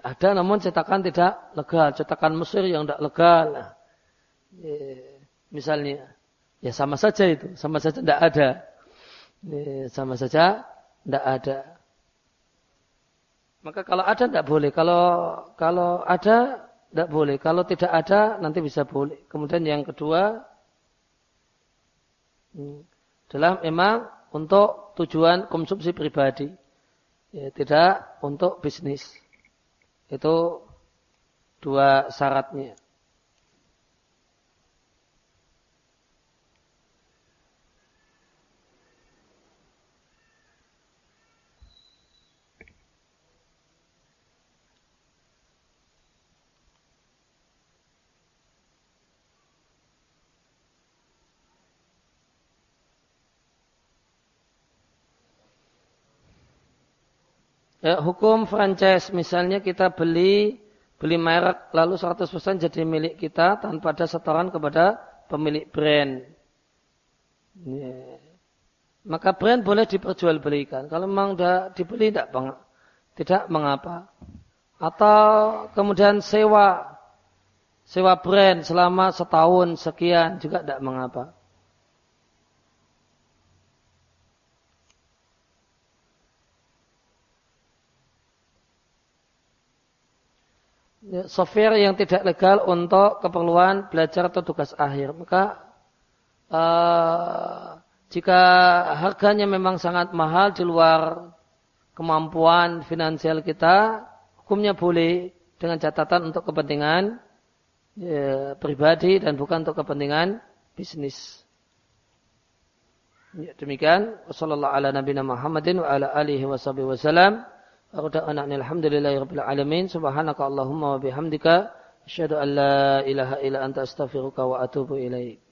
Ada namun cetakan tidak legal, cetakan Mesir yang tidak legal. Misalnya, ya sama saja itu, sama saja tidak ada. Sama saja tidak ada. Maka kalau ada tidak boleh, kalau kalau ada tidak boleh, kalau tidak ada nanti bisa boleh. Kemudian yang kedua hmm, adalah memang untuk tujuan konsumsi pribadi ya, tidak untuk bisnis. Itu dua syaratnya. Ya, hukum franchise misalnya kita beli beli merek lalu 100% jadi milik kita tanpa ada setoran kepada pemilik brand. Ya. Maka brand boleh diperjualbelikan. Kalau memang sudah dibeli tidak tidak mengapa. Atau kemudian sewa sewa brand selama setahun sekian juga tidak mengapa. Software yang tidak legal untuk keperluan belajar atau tugas akhir. Maka uh, jika harganya memang sangat mahal di luar kemampuan finansial kita, hukumnya boleh dengan catatan untuk kepentingan ya, pribadi dan bukan untuk kepentingan bisnis. Ya, demikian. Wassalamualaikum warahmatullahi wabarakatuh. Alhamdulillahi rabbil alamin. Subhanaka Allahumma wa bihamdika. Asyhadu an la ilaha illa anta astaghfiruka wa atubu ilaik.